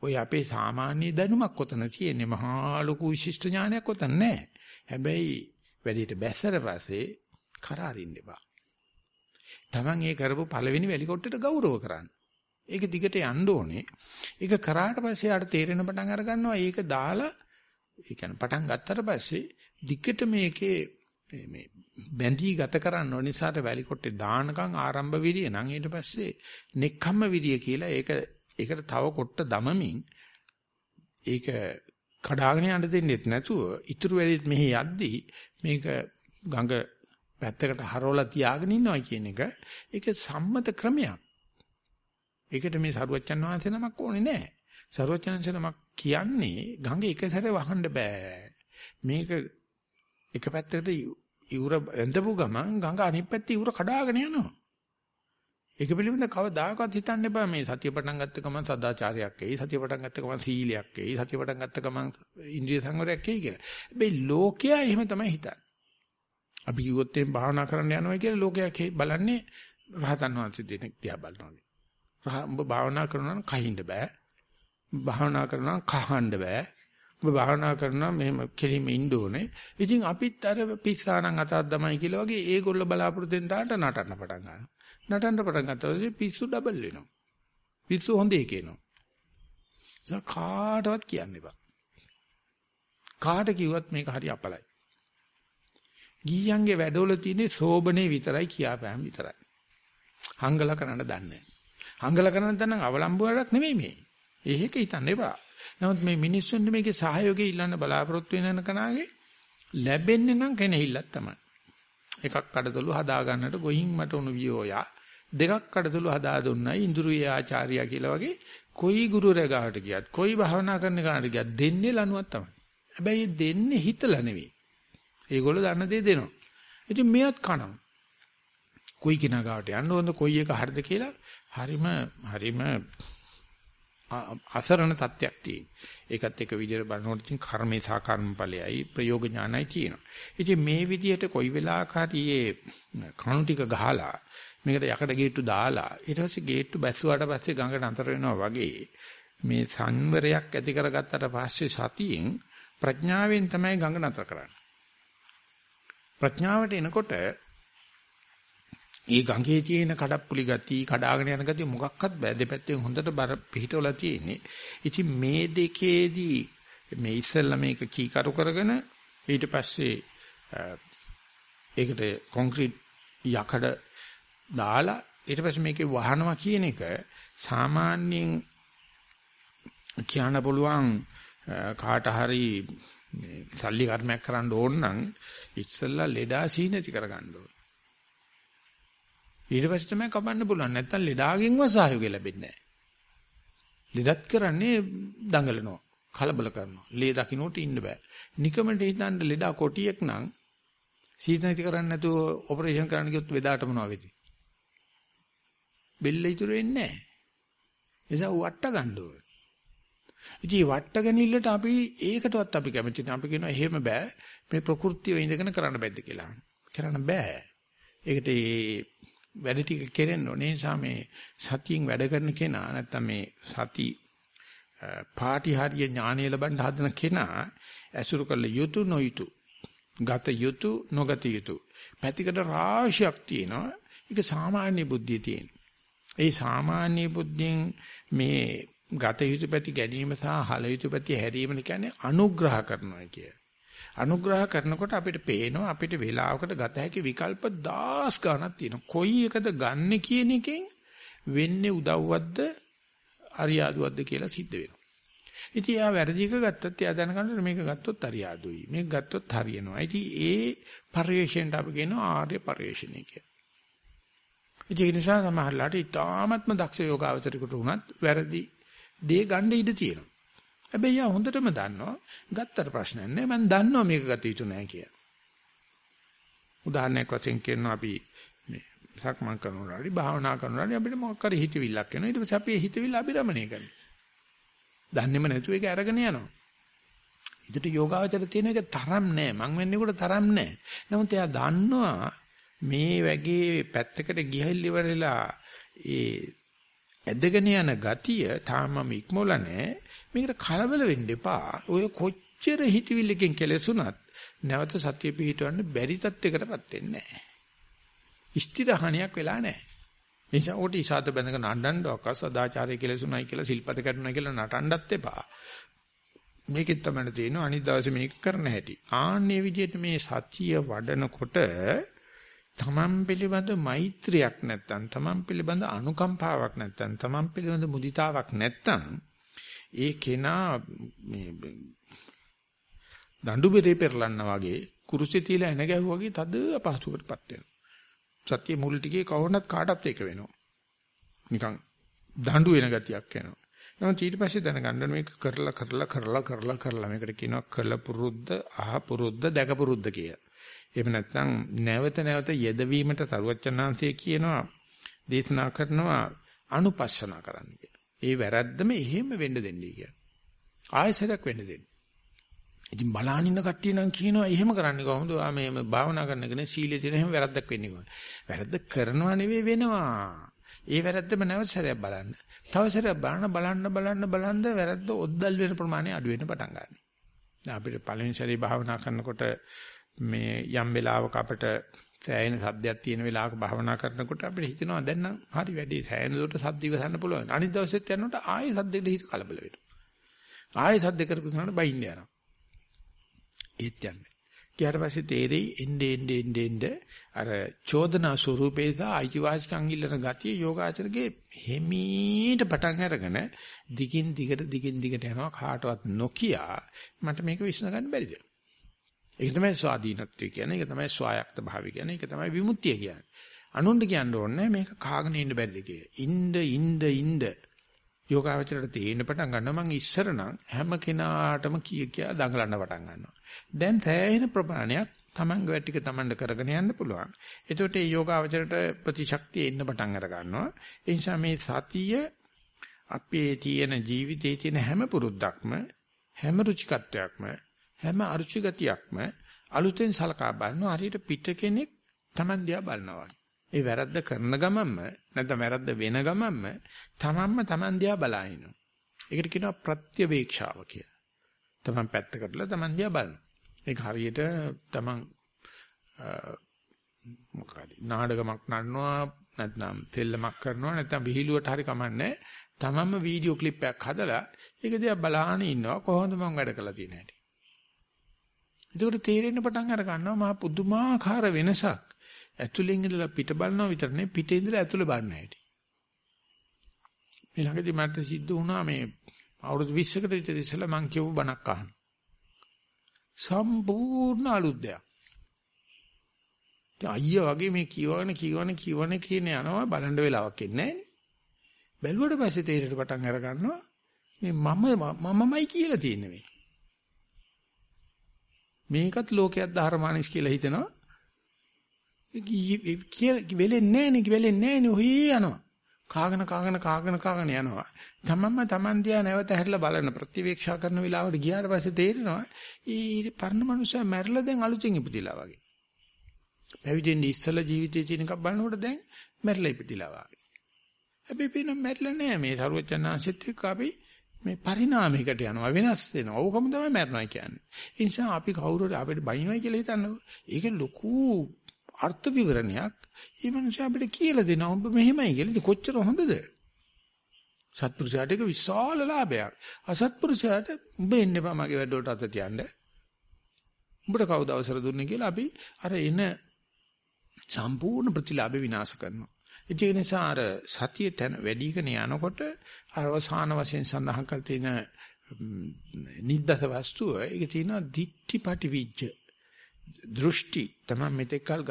S1: ඔය අපේ සාමාන්‍ය දැනුමක් කොතන තියෙන්නේ මහා ලොකු විශිෂ්ට ඥානයක් කොතන නැහැ. හැබැයි වැඩිට බැස්සර පස්සේ කරාරින්න එපා. Taman ඒ කරපු පළවෙනි වැලිකොට්ටේට ගෞරව කරන්න. ඒක දිගට යන්න ඕනේ. ඒක කරාට පස්සේ ආට තේරෙන පටන් අර ගන්නවා. ඒක දාලා ඒ කියන්නේ පටන් ගත්තට පස්සේ දිගට මේකේ මේ බැඳී ගත කරන්න ඕන නිසාට වැලිකොට්ටේ දානකම් ආරම්භ විරිය නම් ඊට පස්සේ නෙක්ඛම්ම විරිය කියලා ඒක ඒකට තව කොට්ට දමමින් ඒක කඩාගෙන යන්න දෙන්නෙත් නැතුව ඉතුරු වෙලෙත් මෙහි යද්දී මේක ගඟ පැත්තකට හරවලා තියාගෙන ඉන්නවා කියන එක ඒක සම්මත ක්‍රමයක්. ඒකට මේ සරුවච්චන් වහන්සේ නමක් ඕනේ නැහැ. සරුවච්චන්සේ නමක් කියන්නේ ගඟ එක සැරේ වහන්න බෑ. මේක එක පැත්තකට ඉවුර ඇඳපු ගමන් ගඟ අනිත් පැත්තේ ඉවුර කඩාගෙන යනවා. ඒක පිළිබඳව කවදාකවත් හිතන්න එපා මේ සතිය පටන් ගත්ත ගමන් සදාචාරයක් එයි සතිය පටන් ගත්ත ගමන් සීලයක් එයි සතිය පටන් ගත්ත ගමන් ඉන්ද්‍රිය සංවරයක් එයි කියලා. හැබැයි ලෝකයා එහෙම තමයි හිතන්නේ. අපි කිව්වොත් එම් භාවනා කරන්න යනවා කියලා ලෝකයා බලන්නේ රහතන් වහන්සේ දෙනෙක් දිහා බලනවා. රහ උඹ භාවනා කරනවා නම් කහින්න බෑ. භාවනා කරනවා කහන්න බෑ. ඔබ භාවනා කරනවා මෙහෙම කෙලිම ඉන්න ඕනේ. ඉතින් අපිත් අර පිස්සානම් අතක් තමයි කියලා වගේ ඒගොල්ල බලාපොරොත්තු වෙන තාට නටන්න පටන් ගන්නවා. නටන්න පටන් ගත්තා පිස්සු ඩබල් වෙනවා. පිස්සු හොඳේ කියනවා. ඒක කාටවත් කියන්න එපා. කාට කිව්වත් මේක හරි අපලයි. ගීයන්ගේ වැඩවල තියෙන සෝබනේ විතරයි කියාපෑම් විතරයි. හංගල කරන්න දන්නේ නැහැ. හංගල කරන්න දන්න අවලම්බුවරක් නෙමෙයි මේ. ඒක හිතන්න එපා. නමුත් මේ මිනිස්සුන්ට මේකේ සහයෝගය ඉල්ලන්න බලාපොරොත්තු වෙන කනාගේ ලැබෙන්නේ නම් කෙනෙහිල්ලක් තමයි. එකක් කඩතොළු හදා ගන්නට ගොහින් මට උණු වියෝයා දෙකක් කඩතොළු හදා දුන්නයි ඉන්ද්‍රිය ආචාර්යා කියලා වගේ කොයි ගුරුවරයා ගාවට ගියත් කොයි භාවනා කරන කෙනාට ගියත් දෙන්නේ ලනුවක් තමයි. හැබැයි දෙන්නේ හිතලා නෙවෙයි. ඒගොල්ලෝ දන්න දේ දෙනවා. ඉතින් මෙයත් කනවා. කොයි කෙනා ගාවට යන්න ඕනද කොයි එක හරිද කියලා හරිම හරිම අසරණ තත්යක් තියෙන. ඒකත් එක විදිහට බලනකොට ඉතින් කර්මේ සහ කර්මඵලයයි ප්‍රයෝග ඥානයි තියෙනවා. ඉතින් මේ විදිහට කොයි වෙලාවක හරි මේ කණු ටික ගහලා මේකට යකඩ ගේට්ටු දාලා ඊට පස්සේ ගේට්ටු බැස්සුවාට පස්සේ ගඟට අතර වෙනවා වගේ මේ සංවරයක් ඇති කරගත්තට පස්සේ සතියෙන් ප්‍රඥාවෙන් තමයි ගඟ නතර කරන්නේ. ප්‍රඥාවට එනකොට ඒ ගඟේ තියෙන කඩප්පුලි ගති, කඩාගෙන යන ගති මොකක්වත් බෑ. දෙපැත්තෙන් හොඳට බර පිහිටවලා තියෙන්නේ. ඉතින් මේ දෙකේදී මේ ඉස්සෙල්ලා මේක කීකරු කරගෙන ඊට පස්සේ ඒකට කොන්ක්‍රීට් යකඩ දාලා ඊට පස්සේ මේකේ වහනවා කියන එක සාමාන්‍යයෙන් කියන්න පුළුවන් කාට හරි සල්ලි කර්මයක් කරන්න ඕන නම් ඉස්සෙල්ලා ලෙඩා සීනති කරගන්න ඕන. ඊට පස්සේ තමයි කපන්න පුළුවන්. නැත්තම් ලෙඩාගෙන්වත් සහයෝගය ලැබෙන්නේ නැහැ. ලෙඩත් කරන්නේ දඟලනවා. කලබල කරනවා. ලේ දකින්නට ඉන්න බෑ. නිකමට හිතන්න ලෙඩා කොටියෙක් නම් සීනති කරන්නේ නැතුව ඔපරේෂන් කරන්න ගියොත් වෙදාට මොනව වෙන්නේ? බෙල්ල ඉතුරු වෙන්නේ නැහැ. එසා වට ගන්න ඕනේ. ඉතින් වට ගැනීමලට අපි ඒකටවත් අපි කැමති නැහැ. අපි කියනවා එහෙම බෑ. මේ ප්‍රകൃතිය ඉඳගෙන කරන්න බැද්ද කියලා. කරන්න බෑ. ඒකට ඒ වැඩ ටික කෙරෙන්න ඕනේ. ඒ නිසා මේ සතියෙන් වැඩ කරන කෙනා නැත්තම් මේ සති පාටි හරිය ඥානය ලබන්න හදන කෙනා ඇසුරු කළ යුතු නොයුතු ගත යුතු නොගත යුතු පැතිකඩ රාශියක් තියෙනවා. ඒක සාමාන්‍ය බුද්ධිය තියෙන. ඒ සාමාන්‍ය බුද්ධියෙන් මේ ගත යුතු පැති ගැනීම සහ හල යුතු පැති හැරීම කියන්නේ අනුග්‍රහ කරනවා කිය. අනුග්‍රහ කරනකොට අපිට පේනවා අපිට වේලාවකට ගත හැකි විකල්ප 10 ගණක් තියෙනවා. කොයි එකද ගන්නෙ කියන එකෙන් වෙන්නේ උදව්වක්ද අරියාදුවක්ද කියලා සිද්ධ වෙනවා. ඉතින් එයා වැරදි එක ගත්තත් එයා දැනගන්න මේක ගත්තොත් අරියාදුයි. මේක ගත්තොත් හරියනවා. ඉතින් ඒ පරිවේශයෙන්ට අපි කියනවා ආර්ය පරිවේශණය කියලා. ඉතින් ඒ නිසා සමහරලාට ඊටාත්ම දක්ෂ යෝගාවචරිකට උනත් වැරදි දේ ගන්න ඉඩ තියෙනවා. හැබැයි යා හොඳටම දන්නවා ගත්තට ප්‍රශ්නයක් නෑ මම දන්නවා මේක ගත යුතු නෑ කියලා. උදාහරණයක් වශයෙන් කියනවා අපි මේ සක්මන් කරනවා හරි භාවනා කරනවා හරි අපිට මොකක් හරි හිතවිල්ලක් එනවා ඊට පස්සේ අපි ඒ හිතවිල්ල අභිරමණය කරනවා. දන්නේම නැතුව ඒක අරගෙන යනවා. ඒකට යෝගාවචර තියෙන එක තරම් නෑ මං වෙන්නේ කොට තරම් නෑ. නමුත් එයා දන්නවා මේ වගේ පැත්තකට ගිහිල්ල ඉවරලා ඒ ඇදගෙන යන ගතිය තාම ඉක්මොල නැහැ. මේකට කලබල වෙන්න එපා. ඔය කොච්චර හිතවිල්ලකින් කෙලෙසුණත් නැවත සතිය පිහිටවන්න බැරි තත්යකටපත් වෙන්නේ නැහැ. ස්ථිරහණියක් වෙලා නැහැ. නිසා උට ඉසాత බැඳක නඩන්නවක් සදාචාරය කෙලෙසුණයි කියලා සිල්පද කැඩුණා කියලා නටන්නත් එපා. මේකෙත් තමයි තියෙනවා අනිත් දවසේ මේක කරන්න හැටි. ආන්නේ විදිහට මේ සතිය වඩනකොට තමන් පිළිබඳ මෛත්‍රියක් නැත්තම් තමන් පිළිබඳ අනුකම්පාවක් නැත්තම් තමන් පිළිබඳ මුදිතාවක් නැත්තම් ඒ කෙනා මේ දඬු බෙරේ පෙරලන්න වගේ කුරුසෙ තියලා එන ගැහුවා වගේ තද අපහසුකටපත් වෙනවා. සත්‍ය මුල් ටිකේ කවුරුනත් කාටත් ඒක වෙනවා. නිකන් දඬු වෙන ගතියක් එනවා. නමුත් ඊට පස්සේ දැනගන්න මේක කරලා කරලා කරලා කරලා කරලා මේකට කියනවා කළ පුරුද්ද අහ පුරුද්ද දැක පුරුද්ද කියලා. එහෙම නැත්නම් නැවත නැවත යෙදවීමට තරුවචනාංශය කියනවා දේශනා කරනවා අනුපස්සනා කරන්න කියලා. ඒ වැරද්දම එහෙම වෙන්න දෙන්නේ කියලා. ආයෙසරක් වෙන්න දෙන්න. ඉතින් බලානින්න කට්ටිය නම් කියනවා එහෙම කරන්නේ කොහොමද? ආ මේ භාවනා කරන කෙනේ සීලයේ තියෙන එහෙම වැරද්දක් වෙන්නේ කොහොමද? වැරද්ද කරනවා නෙවෙයි වෙනවා. ඒ වැරද්දම නැවත සැරයක් බලන්න. තව සැරයක් බලන්න බලන්න බලන්න බලන්න වැරද්ද ඔද්දල් වෙන ප්‍රමාණය අඩු වෙන්න පටන් ගන්නවා. අපිට පළවෙනි සැරේ භාවනා කරනකොට මේ යම් වෙලාවක අපිට සෑහෙන සද්දයක් තියෙන වෙලාවක භාවනා කරනකොට අපිට හිතෙනවා දැන් නම් හරි වැඩි සෑහෙන දුරට සද්ද ඉවසන්න පුළුවන්. අනිත් දවසෙත් යනකොට ආයෙ සද්දෙට හිත කලබල වෙනවා. ආයෙ සද්ද කරපු ගමන් බයින්න යනවා. ඒත් යන්නේ. ඊට පස්සේ තේරෙයි එnde ende ende ende අර චෝදනා ස්වරූපේ සහ අයිතිවාසිකම් ඉල්ලන ගතිය යෝගාචරගේ හිමීට පටන් අරගෙන දිගින් දිගට දිගින් දිගට යනවා කාටවත් නොකිය මට මේක විශ්න ගන්න බැරිද? ඒක තමයි ස්වාධීනත්වය කියන්නේ. ඒක තමයි ස්වායක්ත භාවය කියන්නේ. ඒක තමයි විමුක්තිය කියන්නේ. අනුන්ට කියන්න ඕනේ මේක කාගෙන ඉන්න බැරිද කියලා. ඉන්න ඉන්න ඉන්න යෝගාවචරයට තේින්න පටන් ගන්නවා මං ඉස්සර නම් හැම කෙනාටම කී කියා දඟලන්න පටන් ගන්නවා. දැන් තෑහෙන ප්‍රමාණයක් තමන්ගේ වැඩ ටික තමන්ට කරගෙන යන්න පුළුවන්. එතකොට මේ යෝගාවචරයට ප්‍රතිශක්තිය එන්න පටන් අර ගන්නවා. ඒ නිසා මේ සතිය අපේ තියෙන ජීවිතයේ තියෙන හැම පුරුද්දක්ම හැම රුචිකත්වයක්ම හැම අරුචි ගතියක්ම අලුතෙන් සලකා බලනවා හරියට පිට කෙනෙක් Taman දිහා බලනවා. ඒ වැරද්ද කරන ගමන්ම නැත්නම් වැරද්ද වෙන ගමන්ම තමන්ම Taman දිහා බලාිනවා. ඒකට කියනවා ප්‍රත්‍යවේක්ෂාව කියලා. Taman පැත්තකටලා Taman දිහා බලනවා. ඒක හරියට Taman මොකද නාඩගමක් නඩනවා නැත්නම් තෙල්ලමක් කරනවා නැත්නම් විහිළුවට හරි කමන්නේ තමන්ම වීඩියෝ ක්ලිප් එකක් හදලා ඒක දිහා බලාගෙන ඉන්නවා කොහොමද මම වැඩ කරලා තියෙන්නේ හැටි එතකොට තේරෙන්න පටන් අර ගන්නවා මහා පුදුමාකාර වෙනසක්. ඇතුලෙන් ඉඳලා පිට බලනවා විතරනේ පිටේ ඉඳලා ඇතුල බලන්න හැටි. මේ ළඟදී මට සිද්ධ වුණා මේ අවුරුදු 20කට විතර ඉස්සෙල්ලා මං කියපු බණක් අහන්න. සම්පූර්ණ අලුත් දෙයක්. අයියා වගේ මේ කියවන කියවන කියවන කියන යනවා බලන්න වෙලාවක් එන්නේ නැහැ. බැලුවට පස්සේ තේරෙට පටන් අර ගන්නවා මේ මම මමමයි කියලා තියෙන්නේ මේ. මේකත් ලෝකයක් ධර්මානිස් කියලා හිතනවා. කිය වෙලෙන්නේ නැහැ නේ වෙලෙන්නේ නැහැ නේ ඔහේ යනවා. කාගෙන කාගෙන කාගෙන කාගෙන යනවා. තමන්ම තමන් දිහා නැවත හැරිලා බලන ප්‍රතිවීක්ෂා කරන වෙලාවට ගියාට පස්සේ තේරෙනවා ඊ පරණ මනුස්සයා මැරිලා දැන් අලුතෙන් ඉපදිලා වගේ. පැවිදෙන්න ඉස්සලා ජීවිතයේ තියෙන එකක් බලනකොට දැන් මැරිලා ඉපදිලා වාගේ. හැබැයි පේන මැරිලා නෑ මේ සරුවචනාංශෙත් එක්ක අපි මේ පරිණාමයකට යනවා වෙනස් වෙනවා. ඕකම තමයි මරණයි කියන්නේ. ඒ නිසා අපි කවුරු හරි අපිට බයින්වයි කියලා හිතන්නකො. ඒක ලොකු අර්ථ විවරණයක්. ඒ මනුස්සයා අපිට කියලා දෙනවා. ඔබ මෙහෙමයි කියලා. ඉතින් කොච්චර හොඳද? සත්පුරුෂයාට ඒක විශාල ලාභයක්. අසත්පුරුෂයාට උඹ එන්න එපා මගේ වැඩවලට අත තියන්න. උඹට කවුද අවසර දුන්නේ කියලා අපි අර එන සම්පූර්ණ ප්‍රතිලාභ විනාශ කරනවා. ඒ නිසා අර සතිය තන වැඩිගෙන යනකොට අවසාන වශයෙන් සඳහන් කර තියෙන නිද්දත වස්තුව ඒක තියෙනවා දිට්ඨිපටි විජ්ජ දෘෂ්ටි තමයි මෙතෙක්කල්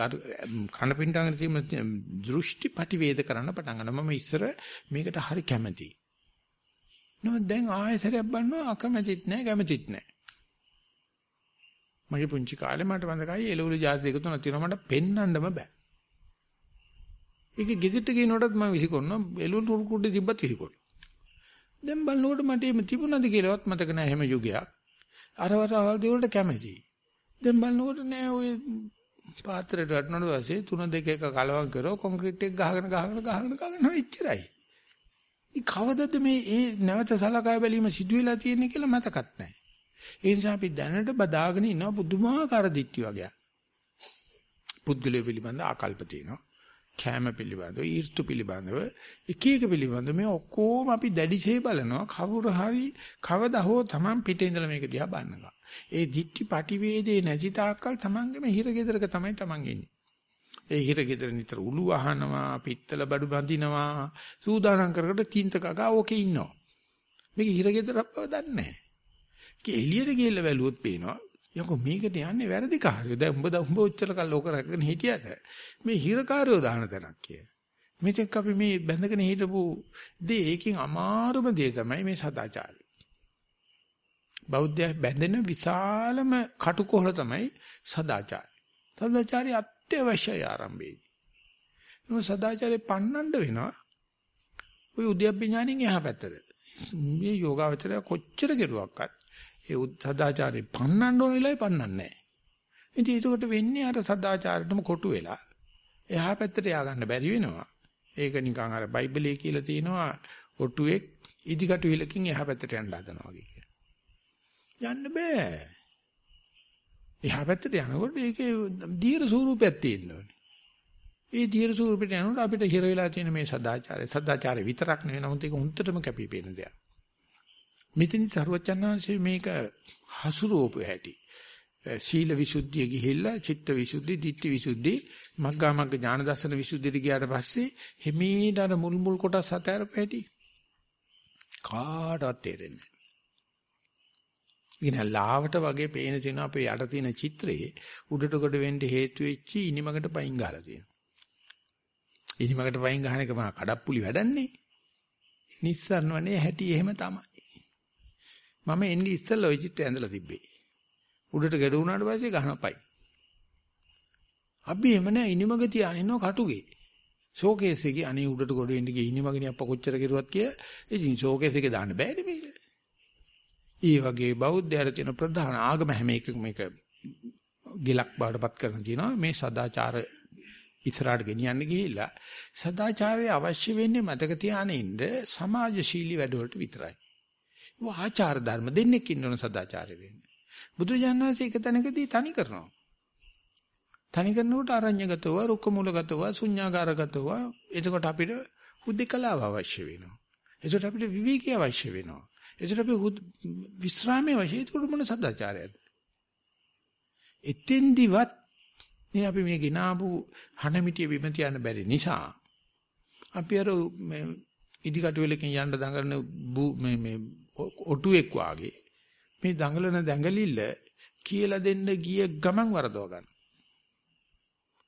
S1: කනපින්ඩාගෙන තියෙන දෘෂ්ටි පටිවේද කරන්න පටන් ගන්නවා. මම ඉස්සර මේකට හරි කැමතියි. නමුත් දැන් ආයෙසරයක් බලනවා අකමැතිත් නැහැ කැමතිත් නැහැ. මගේ පුංචි කාලේ මට මතකයි එළවලු ජාති දෙක තුනක් තියෙනවා මට පෙන්වන්නම බෑ. ඒක ගෙදරට ගිනනකොටත් මම විසිකොන්නවා එළවලු කුඩු කුඩු තිබ්බත් විසිකොන්නවා. දැන් බලනකොට මට එහෙම තිබුණාද කියලාවත් මතක නැහැ එහෙම යුගයක්. අරවරවල් දේවල්ට කැමතියි. දැන් බලනකොට නෑ ඔය පාත්‍රයට වටනකොට පස්සේ තුන දෙක එක කලවම් කරෝ කොන්ක්‍රීට් එක ගහගෙන ගහගෙන ගහගෙන ගහගෙන ඉච්චරයි. ඊ කවදද මේ ඒ නැවත සලකා බැලීම සිදුවෙලා තියෙන්නේ කියලා මතකත් නැහැ. ඒ නිසා අපි දැනට බදාගෙන ඉන්න පුදුමාකාර දික්ටි වගේ. පුද්ගලය පිළිබඳ ආකල්ප තියෙනවා. කෑම පිළිබඳව, ඊර්තු පිළිබඳව, එක එක පිළිබඳව මේ ඔක්කොම අපි දැඩිසේ බලනවා. කවුරු හරි කවදා හෝ Taman පිටේ ඉඳලා මේක දිහා බලනවා. ඒ දික්ටි පටිවේදේ නැති තාක්කල් Tamanගේම හිරගෙදරක තමයි Taman ඉන්නේ. ඒ හිරගෙදර නිතර උළු අහනවා, පිත්තල බඩු බඳිනවා, සූදානම් කරකට කින්ත කකා ඕකේ ඉන්නවා. මේක හිරගෙදරක් බව දන්නේ නැහැ. ඒක එළියට ගිහිල්ලා බැලුවොත් පේනවා යකෝ මේකට යන්නේ වැරදි කාර්යය. දැන් උඹ උඹ ඔච්චර කල් ලෝක රැකගෙන හිටියට මේ හිරකාරයෝ දාන තැනක් කිය. මෙතෙක් අපි මේ බැඳගෙන හිටපු දේ ඒකෙන් අමාරුම දේ තමයි මේ සදාචාරය. බෞද්ධය බැඳෙන විශාලම කටුකොහල තමයි සදාචාරය. සදාචාරය අත්‍යවශ්‍යයි ආරම්භයේදී. මොකද සදාචාරය පන්නන්න වෙනවා. ওই උද්‍යප්ප ඥාණයෙන් එහා පැත්තට. මේ යෝගාවචරය කොච්චර කෙරුවක්වත් ඒ සදාචාරේ පන්නන්න ඕන වෙලාවේ පන්නන්නේ නැහැ. ඉතින් ඒකට වෙන්නේ අර සදාචාරෙටම කොටු වෙලා එහා පැත්තට ය아가න්න බැරි වෙනවා. ඒක නිකන් අර බයිබලයේ කියලා තියෙනවා ඔටුවෙක් ඉදිකටු විලකින් එහා පැත්තට යන්න හදනවා වගේ. යන්න බෑ. එහා පැත්තට යනකොට ඒකේ දීර්ඝ ස්වරූපයක් තියෙන්න ඕනේ. ඒ දීර්ඝ ස්වරූපෙට යනකොට අපිට හිර වෙලා තියෙන මේ සදාචාරය සදාචාරය විතරක් නෙවෙයි නමුත් ඒක හුත්තටම කැපිපෙන දෙයක්. මෙතන සරුවචනාංශයේ මේක හසුරුවපු හැටි. සීල විසුද්ධිය ගිහිල්ලා චිත්ත විසුද්ධි, ditthi විසුද්ධි, මග්ගා මග්ග ඥාන දර්ශන විසුද්ධියට ගියාට පස්සේ හිමීට අර මුල් මුල් කොටස් හතරප හැටි කාටවත් තේරෙන්නේ නැහැ. ලාවට වගේ පේන තියෙන අපේ යට තියෙන චිත්‍රයේ උඩට කොට වෙන්න හේතු වෙච්ච ඉනිමකට පයින් ගහලා තියෙනවා. ඉනිමකට පයින් ගහන එක මහා කඩප්පුලි වැඩන්නේ. නිස්සාරණවනේ හැටි එහෙම තමයි. මම එන්නේ ඉස්සෙල්ලා ওই චිත්‍රය ඇඳලා තිබ්බේ. උඩට ගැඩ වුණාට පස්සේ ගහනපයි. අපි එම නෑ ඉනිමග තියාගෙන ඉන්නව කටුගේ. ෂෝකේස් එකේ අනේ උඩට ගොඩ වෙන්න ගිය ඉනිමගනේ අප්පා කොච්චර කෙරුවත් කියලා ඉතින් ෂෝකේස් එකේ දාන්න බෑනේ මේක. ඊ වගේ බෞද්ධයර තියෙන ප්‍රධාන ආගම හැම එකකම මේක ගිලක් බාටපත් කරන තියෙනවා මේ සදාචාර ඉස්සරහට ගෙනියන්න ගිහිල්ලා සදාචාරය අවශ්‍ය වෙන්නේ මතක තියාගෙන ඉන්න සමාජශීලී වැඩවලට විතරයි. ආචාර ධර්ම දෙන්නෙක් ඉන්නවන සදාචාරය වෙන්නේ. බුදුජානනාංශ එක තැනකදී තනි කරනවා. තනි කරනකොට අරඤ්‍යගතව, රුක්කමූලගතව, ශුඤ්ඤාගාරගතව එතකොට අපිට හුදෙකලාව අවශ්‍ය වෙනවා. එතකොට අපිට විවේකී අවශ්‍ය වෙනවා. එතකොට අපි විස්රාමයේ අවශ්‍ය. එතකොට මොන සදාචාරයද? එතෙන්දිවත් මේ අපි මේ ගినాපු හනමිටිය බිම තියන්න බැරි නිසා අපි අර ඉදිකටු වලකින් යන්න දඟලන මේ මේ ඔටුවෙක් වාගේ මේ දඟලන දැඟලිල්ල කියලා දෙන්න ගිය ගමන් වරදව ගන්න.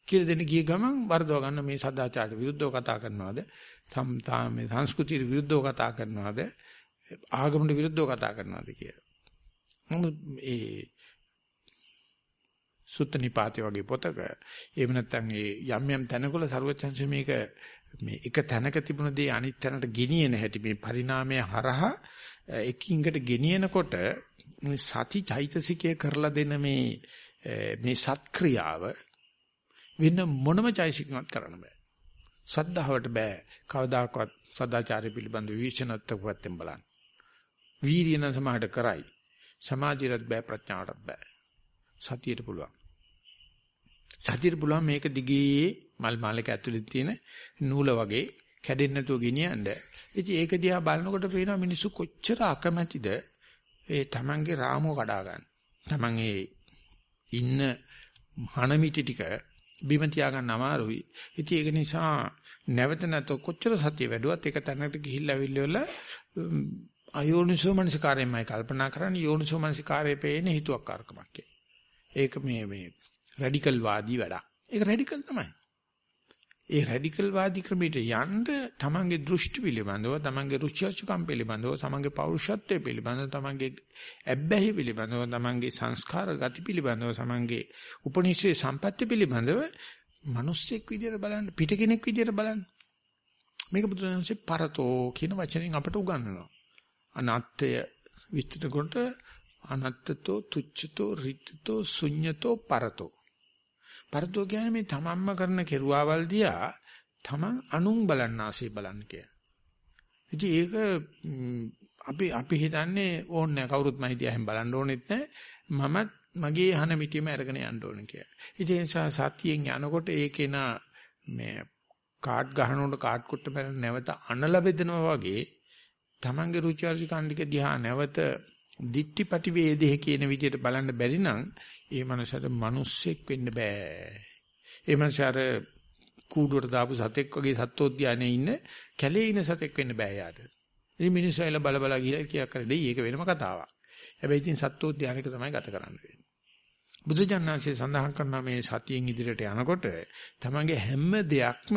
S1: කියලා දෙන්න ගිය ගමන් වරදව ගන්න මේ සදාචාරයට විරුද්ධව කතා කරනවද? සම්තා මේ සංස්කෘතියට විරුද්ධව කතා කරනවද? ආගමට විරුද්ධව කතා කරනවද කියලා. නමුත් ඒ සුත්තනිපාතේ වගේ පොතක එහෙම නැත්නම් ඒ යම් යම් තැනකල ਸਰවචන්ස මේක මේ එක තැනක තිබුණ දේ අනිත් තැනට ගෙනියන හැටි මේ පරිණාමය හරහා එකින්කට ගෙනියනකොට මේ සති චෛතසිකය කරලා දෙන මේ මේ සත්ක්‍රියාව වෙන මොනම චෛසිකමත් කරන්න බෑ. සද්ධාවට බෑ. කවදාකවත් සදාචාරය පිළිබඳ විශ්චනත්වයෙන් බලන්න. වීර්යන සමාහට කරයි. සමාධියට බෑ ප්‍රඥාවටත් බෑ. සතියට පුළුවන්. සතියට පුළුවන් මේක දිගේ මල් මාලක ඇතුලේ තියෙන නූල වගේ කැඩෙන්නේ නැතුව ගෙනියන්න. ඉතින් ඒක දිහා බලනකොට පේනවා මිනිස්සු කොච්චර අකමැතිද ඒ තමන්ගේ රාමුව කඩා ගන්න. තමන් ඒ ඉන්න හනමිටි ටික බිම තියා ගන්න අමාරුයි. ඉතින් ඒක නිසා නැවත නැත කොච්චර සතිය වැඩුවත් ඒක තැනකට ගිහිල්ලා අවිල්ල අයෝනිසෝ මනසිකාරයෙන්මයි කල්පනා කරන්නේ යෝනිසෝ මනසිකාරයේ පේන්නේ හිතුවක්කාරකමක් ඒක මේ මේ රැඩිකල් වාදී වැඩක්. ඒක රැඩිකල් තමයි. ඒ රැඩිකල් වාදී ක්‍රමයට යන්න තමන්ගේ දෘෂ්ටි පිළිබඳව, තමන්ගේ රුචිඅචුකම් පිළිබඳව, තමන්ගේ පෞරුෂත්වය පිළිබඳව, තමන්ගේ ඇබ්බැහි පිළිබඳව, තමන්ගේ සංස්කාර ගති පිළිබඳව, තමන්ගේ උපනිෂේ සම්පත්‍ය පිළිබඳව මිනිස්සෙක් විදියට බලන්න, පිට කෙනෙක් විදියට බලන්න. මේක බුදුරජාණන්සේ පරතෝ කියන වචනෙන් අපට උගන්වනවා. අනත්තය විස්තර කොට අනත්තතෝ තුච්ඡතෝ රිත්තතෝ ශුඤ්ඤතෝ පරතෝ පරතෝ කියන්නේ මේ තමන්ම කරන කෙරුවාවල් දිහා තමන් අනුන් බලන්න ආසේ බලන්න කියන. ඉතින් ඒක අපි අපි හිතන්නේ ඕන්නේ කවුරුත් මම හිතියෙන් බලන්න ඕනෙත් නැහැ. මමත් මගේ අහන මිටියම අරගෙන යන්න ඕනේ කියලා. ඉතින් ඒ නිසා සතියෙන් යනකොට ඒකේන මේ කාඩ් ගහනකොට කාඩ් කුට්ට මරන නැවත අනල බෙදනවා වගේ තමන්ගේ රුචි අරුචිකන් ටික දිහා නැවත දිට්ටිපටි වේදේ කියන විදිහට බලන්න බැරි නම් ඒ මනසට මිනිස්සෙක් වෙන්න බෑ. ඒ මනසාර කූඩුවට දාපු සතෙක් වගේ සත්වෝද්‍යානයේ ඉන්න කැලේ ඉන්න සතෙක් වෙන්න බෑ යාට. ඉතින් මිනිස්සු ඇවිල්ලා බල බල ගිහලා කියක් කරේ දෙයි ඒක වෙනම කතාවක්. හැබැයි ඉතින් සත්වෝද්‍යානයක තමයි ගත කරන්න වෙන්නේ. බුදුජානනාංශයේ සඳහන් කරන මේ සතියෙන් ඉදිරියට යනකොට තමන්ගේ හැම දෙයක්ම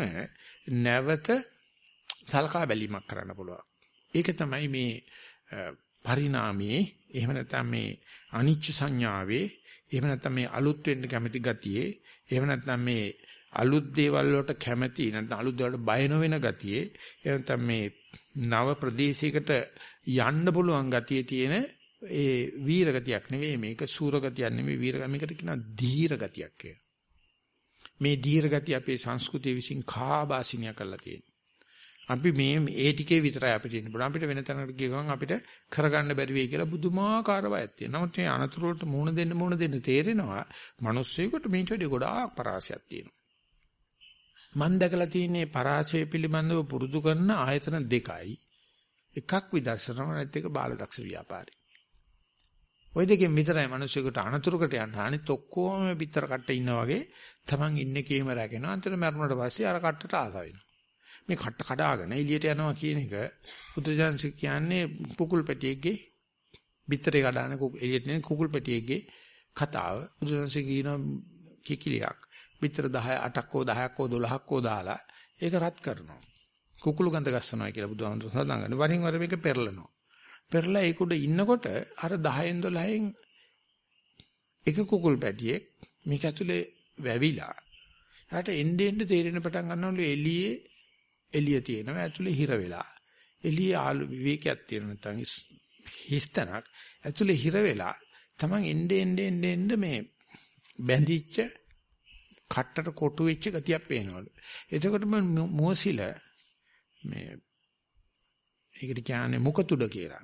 S1: නැවත සලකා බැලීමක් කරන්න පුළුවන්. ඒක තමයි මේ පරිණාමයේ එහෙම නැත්නම් මේ අනිච්ච සංඥාවේ එහෙම නැත්නම් මේ අලුත් වෙන්න කැමති ගතියේ එහෙම නැත්නම් මේ අලුත් දේවල් වලට කැමති නැත්නම් අලුත් දේවල්ට බය නොවන ගතියේ එහෙම නැත්නම් මේ නව ප්‍රදේශයකට යන්න පුළුවන් ගතියේ තියෙන ඒ වීර ගතියක් නෙවෙයි මේක සූර ගතියක් නෙවෙයි වීර මේකට කියනවා ධීර ගතියක් කියලා. මේ ධීර ගතිය අපේ සංස්කෘතිය විසින් කාබාසිනිය කරලා තියෙනවා. අපි මේ ඒ ටිකේ විතරයි අපිට ඉන්න පුළුවන්. අපිට වෙන තැනකට ගිය ගමන් අපිට කරගන්න බැරි වෙයි කියලා බුදුමාකාර බයක් තියෙනවා. නමුත් මේ අනතුරු වලට මුහුණ දෙන්න මුහුණ දෙන්න තේරෙනවා. මිනිස්සුයෙකුට මේට වඩා ගොඩාක් පරාසයක් තියෙනවා. මම දැකලා තියෙන්නේ පරාසය පිළිබඳව පුරුදු කරන ආයතන දෙකයි. එකක් විදර්ශනා අනිත් එක බාලදක්ෂ ව්‍යාපාරය. ওই දෙකෙන් විතරයි මිනිස්සුෙකුට අනතුරුකට යන්න අනිත් ඔක්කොම පිටර කට්ට ඉන්නා වගේ තමන් ඉන්නේ කේම රැගෙන අන්තිම මරණයට පස්සේ අර කට්ටට ආස වෙනවා. මේ කට කඩාගෙන එළියට යනවා කියන එක පුත්‍රජාන්සික කියන්නේ කුකුල් පැටියෙක්ගේ බිත්තරේ කඩාන එළියට එන කුකුල් පැටියෙක්ගේ කතාව. පුත්‍රජාන්සික කියන කිකිලියක්. බිත්තර 10 8ක් හෝ 10ක් හෝ 12ක් හෝ දාලා ඒක රත් කරනවා. කුකුළු ගඳ ගස්සනවා කියලා බුදුහාමුදුරුවෝ සඳහන් කරනවා. වරින් වර මේක පෙරලනවා. පෙරලා ඒක උඩ ඉන්නකොට අර 10න් 12න් එක කුකුල් පැටියෙක් මේක ඇතුලේ වැවිලා ඊට එන්නේ එන්නේ තේරෙන පටන් ගන්නවලු එළියේ එළිය තියෙනවා ඇතුලේ හිර වෙලා. එළියේ ආලු විවේකයක් තියෙන නැත්නම් හිස්තනක් ඇතුලේ හිර වෙලා තමන් එnde ende ende ende මේ බැඳිච්ච කට්ටට කොටු වෙච්ච ගතියක් පේනවලු. එතකොට මුවසිල මේ ඒකට කියන්නේ මුකතුඩ කියලා.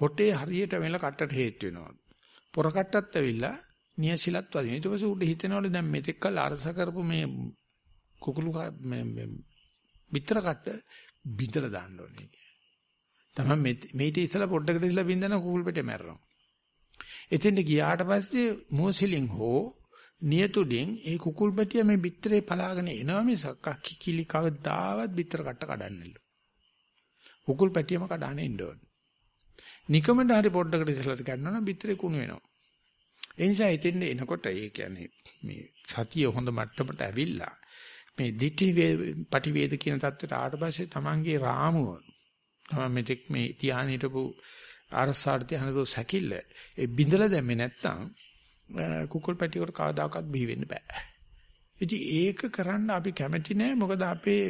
S1: හොටේ හරියට වෙලා කට්ටට හේතු වෙනවලු. පොර කට්ටත් ඇවිල්ලා නියසිලත් වදින. ඊට පස්සේ උඩ හිතෙනවලු දැන් මෙතෙක් කල් අරස කරපු මේ කුකුළු මේ පිටර කට්ට බින්දලා දාන්න ඕනේ. තමයි මේිට ඉස්සලා පොඩ්ඩකට ඉස්සලා බින්දන කුකුල් පිටේ මැරෙනවා. එතෙන්ට ගියාට පස්සේ මෝසිලින් හෝ නියතුඩෙන් ඒ කුකුල් පිටිය මේ බිත්තරේ පලාගෙන එනවා මිසක් කිකිලි කවදාවත් බිත්තර කට්ට කඩන්නේලු. කුකුල් පැටියම කඩාන ඉන්න ඕනේ. නිකමඩ හරි පොඩ්ඩකට ඉස්සලාට ගන්නවා නම් බිත්තරේ කුණු වෙනවා. ඒ නිසා එතෙන්ට එනකොට ඒ කියන්නේ මේ සතිය හොඳ මට්ටමට ඇවිල්ලා මේ දිටි පටිවේද කියන தත්ත්වයට ආවට පස්සේ තමන්ගේ රාමුව තමයි මෙතෙක් මේ ධානය හිටපු අරසාර්ථය හනදෝ සැකිල්ල ඒ බිඳලා දැම්මේ නැත්තම් කුකුල් පැටියකට කවදාකවත් බිහි වෙන්න බෑ. ඉතින් ඒක කරන්න අපි කැමති නෑ මොකද අපේ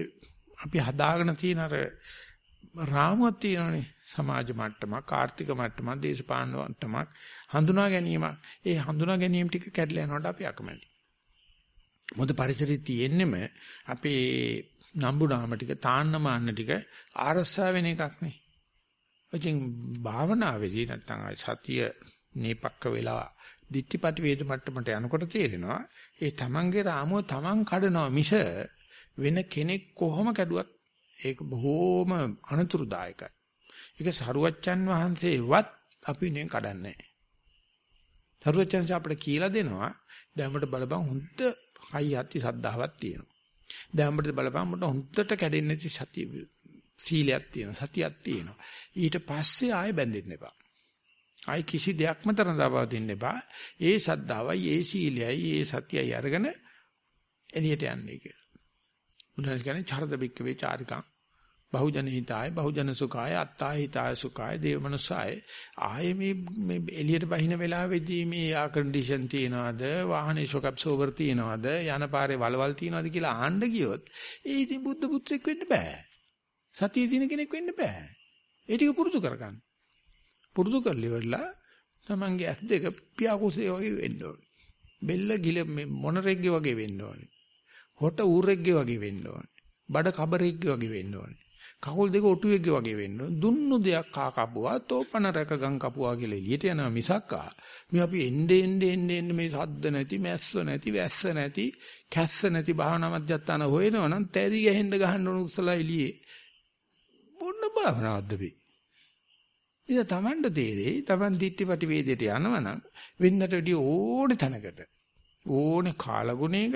S1: අපි හදාගෙන තියෙන අර රාමුවක් තියෙනනේ සමාජ මට්ටමක් ආර්ථික මට්ටමක් දේශපාලන මට්ටමක් හඳුනා ගැනීමක් ඒ හඳුනා ගැනීම ටික කැඩලා යනකොට අපි අකමැති. මොකද පරිසරයේ තියෙන්නෙම අපේ නම්බු නාම ටික තාන්න මාන්න ටික ආරස්සා වෙන එකක් නේ. ඉතින් භාවනාවේදී නැත්තම් සතිය නේපක්ක වෙලා දිට්ඨිපටි වේද මට්ටමට යනකොට තේරෙනවා ඒ තමන්ගේ රාමුව තමන් කඩනවා මිස වෙන කෙනෙක් කොහොම කැඩුවත් ඒක බොහෝම අනතුරුදායකයි. ඒක සරුවච්චන් වහන්සේවත් අපි නේ කඩන්නේ නැහැ. සරුවච්චන්ස අපිට කියලා දෙනවා දැම්මට බලපන් හොඳ හයි යති සද්ධාවක් තියෙනවා. දැම්මට බලපන් මට හොඳට කැඩෙන්නේ නැති සතිය සීලයක් තියෙනවා සතියක් තියෙනවා. ඊට පස්සේ ආයෙ බැඳෙන්න එපා. ආයි කිසි දෙයක්ම තරඳ පවතින්න එපා. ඒ සද්ධාවයි, ඒ සීලයයි, ඒ සතියයි අරගෙන එළියට යන්නේ කියලා. බුදුන් කියන්නේ චරද බික්ක වේ චාරිකං බහුජන හිතාය බහුජන සුඛාය අත්තාය හිතාය සුඛාය දේවමනුසාය ආයේ මේ මේ එළියට බහින වෙලාවේදී මේ ආ කන්ඩිෂන් තියනවාද? වාහනේ ෂොක් ඇබ්සෝවර් තියනවාද? යන පාරේ වලවල් තියනවාද කියලා ආන්න ගියොත් ඒ ඉතින් බුද්ධ පුත්‍රෙක් වෙන්න බෑ. සතිය තියෙන කෙනෙක් වෙන්න බෑ. ඒ ටික පුරුදු කරගන්න. පුරුදු කරලි වෙලා තමන්ගේ ඇස් දෙක පියාකුසේ වගේ වෙන්න ඕනේ. බෙල්ල ගිල මොනරෙක්ගේ වගේ වෙන්න ඕනේ. හොට ඌරෙක්ගේ වගේ වෙන්න ඕනේ. බඩ කබරෙක්ගේ වගේ වෙන්න ඕනේ. කකුල් දෙක ඔටුවෙක්ගේ වගේ වෙන්න දුන්නු දෙයක් කා කපුවා තෝපන රැක ගම් කපුවා කියලා එළියට යනවා මිසක්කා මේ අපි එන්නේ එන්නේ එන්නේ මේ සද්ද නැති මැස්ස නැති වැස්ස නැති කැස්ස නැති භාවනා මධ්‍යස්ථාන හොයනවා නම් තැරි ගහෙන්න ගහන්න උන උසලා එළියේ. මොන භාවනාවක්ද මේ? ඉතින් Tamanට තේරෙයි. Taman දිට්ටිපටි වේදයට යනවනම් වෙන්නට වැඩිය ඕනේ තැනකට. ඕනේ කාලගුණයක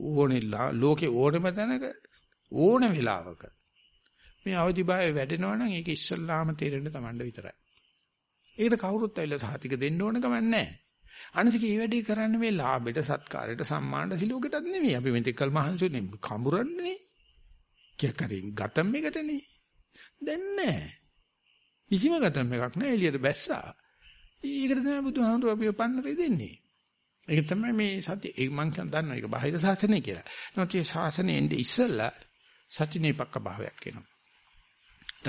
S1: ඕනේ ලෝකේ ඕනෙම තැනක ඕනේ වෙලාවක. මේ අවදිභාවය වැඩෙනවා නම් ඒක ඉස්සල්ලාම තේරෙන්න Tamanda විතරයි. ඒකට කවුරුත් ඇවිල්ලා සහතික දෙන්න ඕන කමක් නැහැ. අනිතික මේ වැඩේ කරන්නේ මේ ලාභෙට සත්කාරයට සම්මානට සිලෝකටත් නෙමෙයි. අපි මෙතෙක්කල් මහන්සිුනේ කඹරන්නේ. කියකරින් ගතම් එකටනේ. දැන් නැහැ. කිසිම ගතම් එකක් නැහැ එළියට බැස්සා. ඒකට තමයි බුදුහාමුදුරුවෝ අපිව පන්නරේ දෙන්නේ. ඒක තමයි මේ සත්‍ය ඒ මං දන්නවා ඒක බාහිර ශාසනය කියලා. නමුත් මේ ශාසනයේ ඉන්නේ ඉස්සෙල්ලා සත්‍යනීපක්ක භාවයක් එනවා.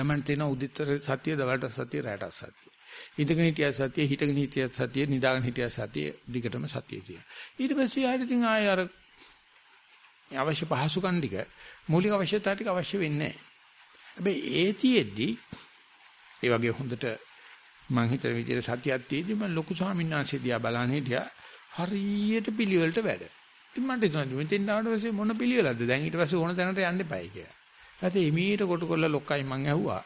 S1: Taman තේන උදිතර සතිය දවල්ට සතිය රැට සතිය. ඉඳගෙන හිටිය සතිය හිටගෙන හිටිය සතිය නිදාගෙන හිටිය සතිය දිගටම සතිය තියෙනවා. ඊට පස්සේ ආයෙත් ඉතින් ආයෙ අර අවශ්‍ය පහසුකම් ටික මූලික අවශ්‍යතා ටික අවශ්‍ය වෙන්නේ නැහැ. හැබැයි ඒතියෙද්දි ඒ වගේ හොඳට මං හිතන විදිහට සතියක් තියෙද්දි මම ලොකු ස්වාමීන් වහන්සේ දිහා බලන හිටියා හරියට පිළිවෙලට වැඩ. ඉතින් මට හිතුණා මෙතෙන් ආවට පස්සේ මොන පිළිවෙලක්ද? දැන් ඊට පස්සේ ඕන තැනට යන්න එපායි කියලා. ඊට එමීට කොට කොල්ල ලොක්කයි මං ඇහුවා.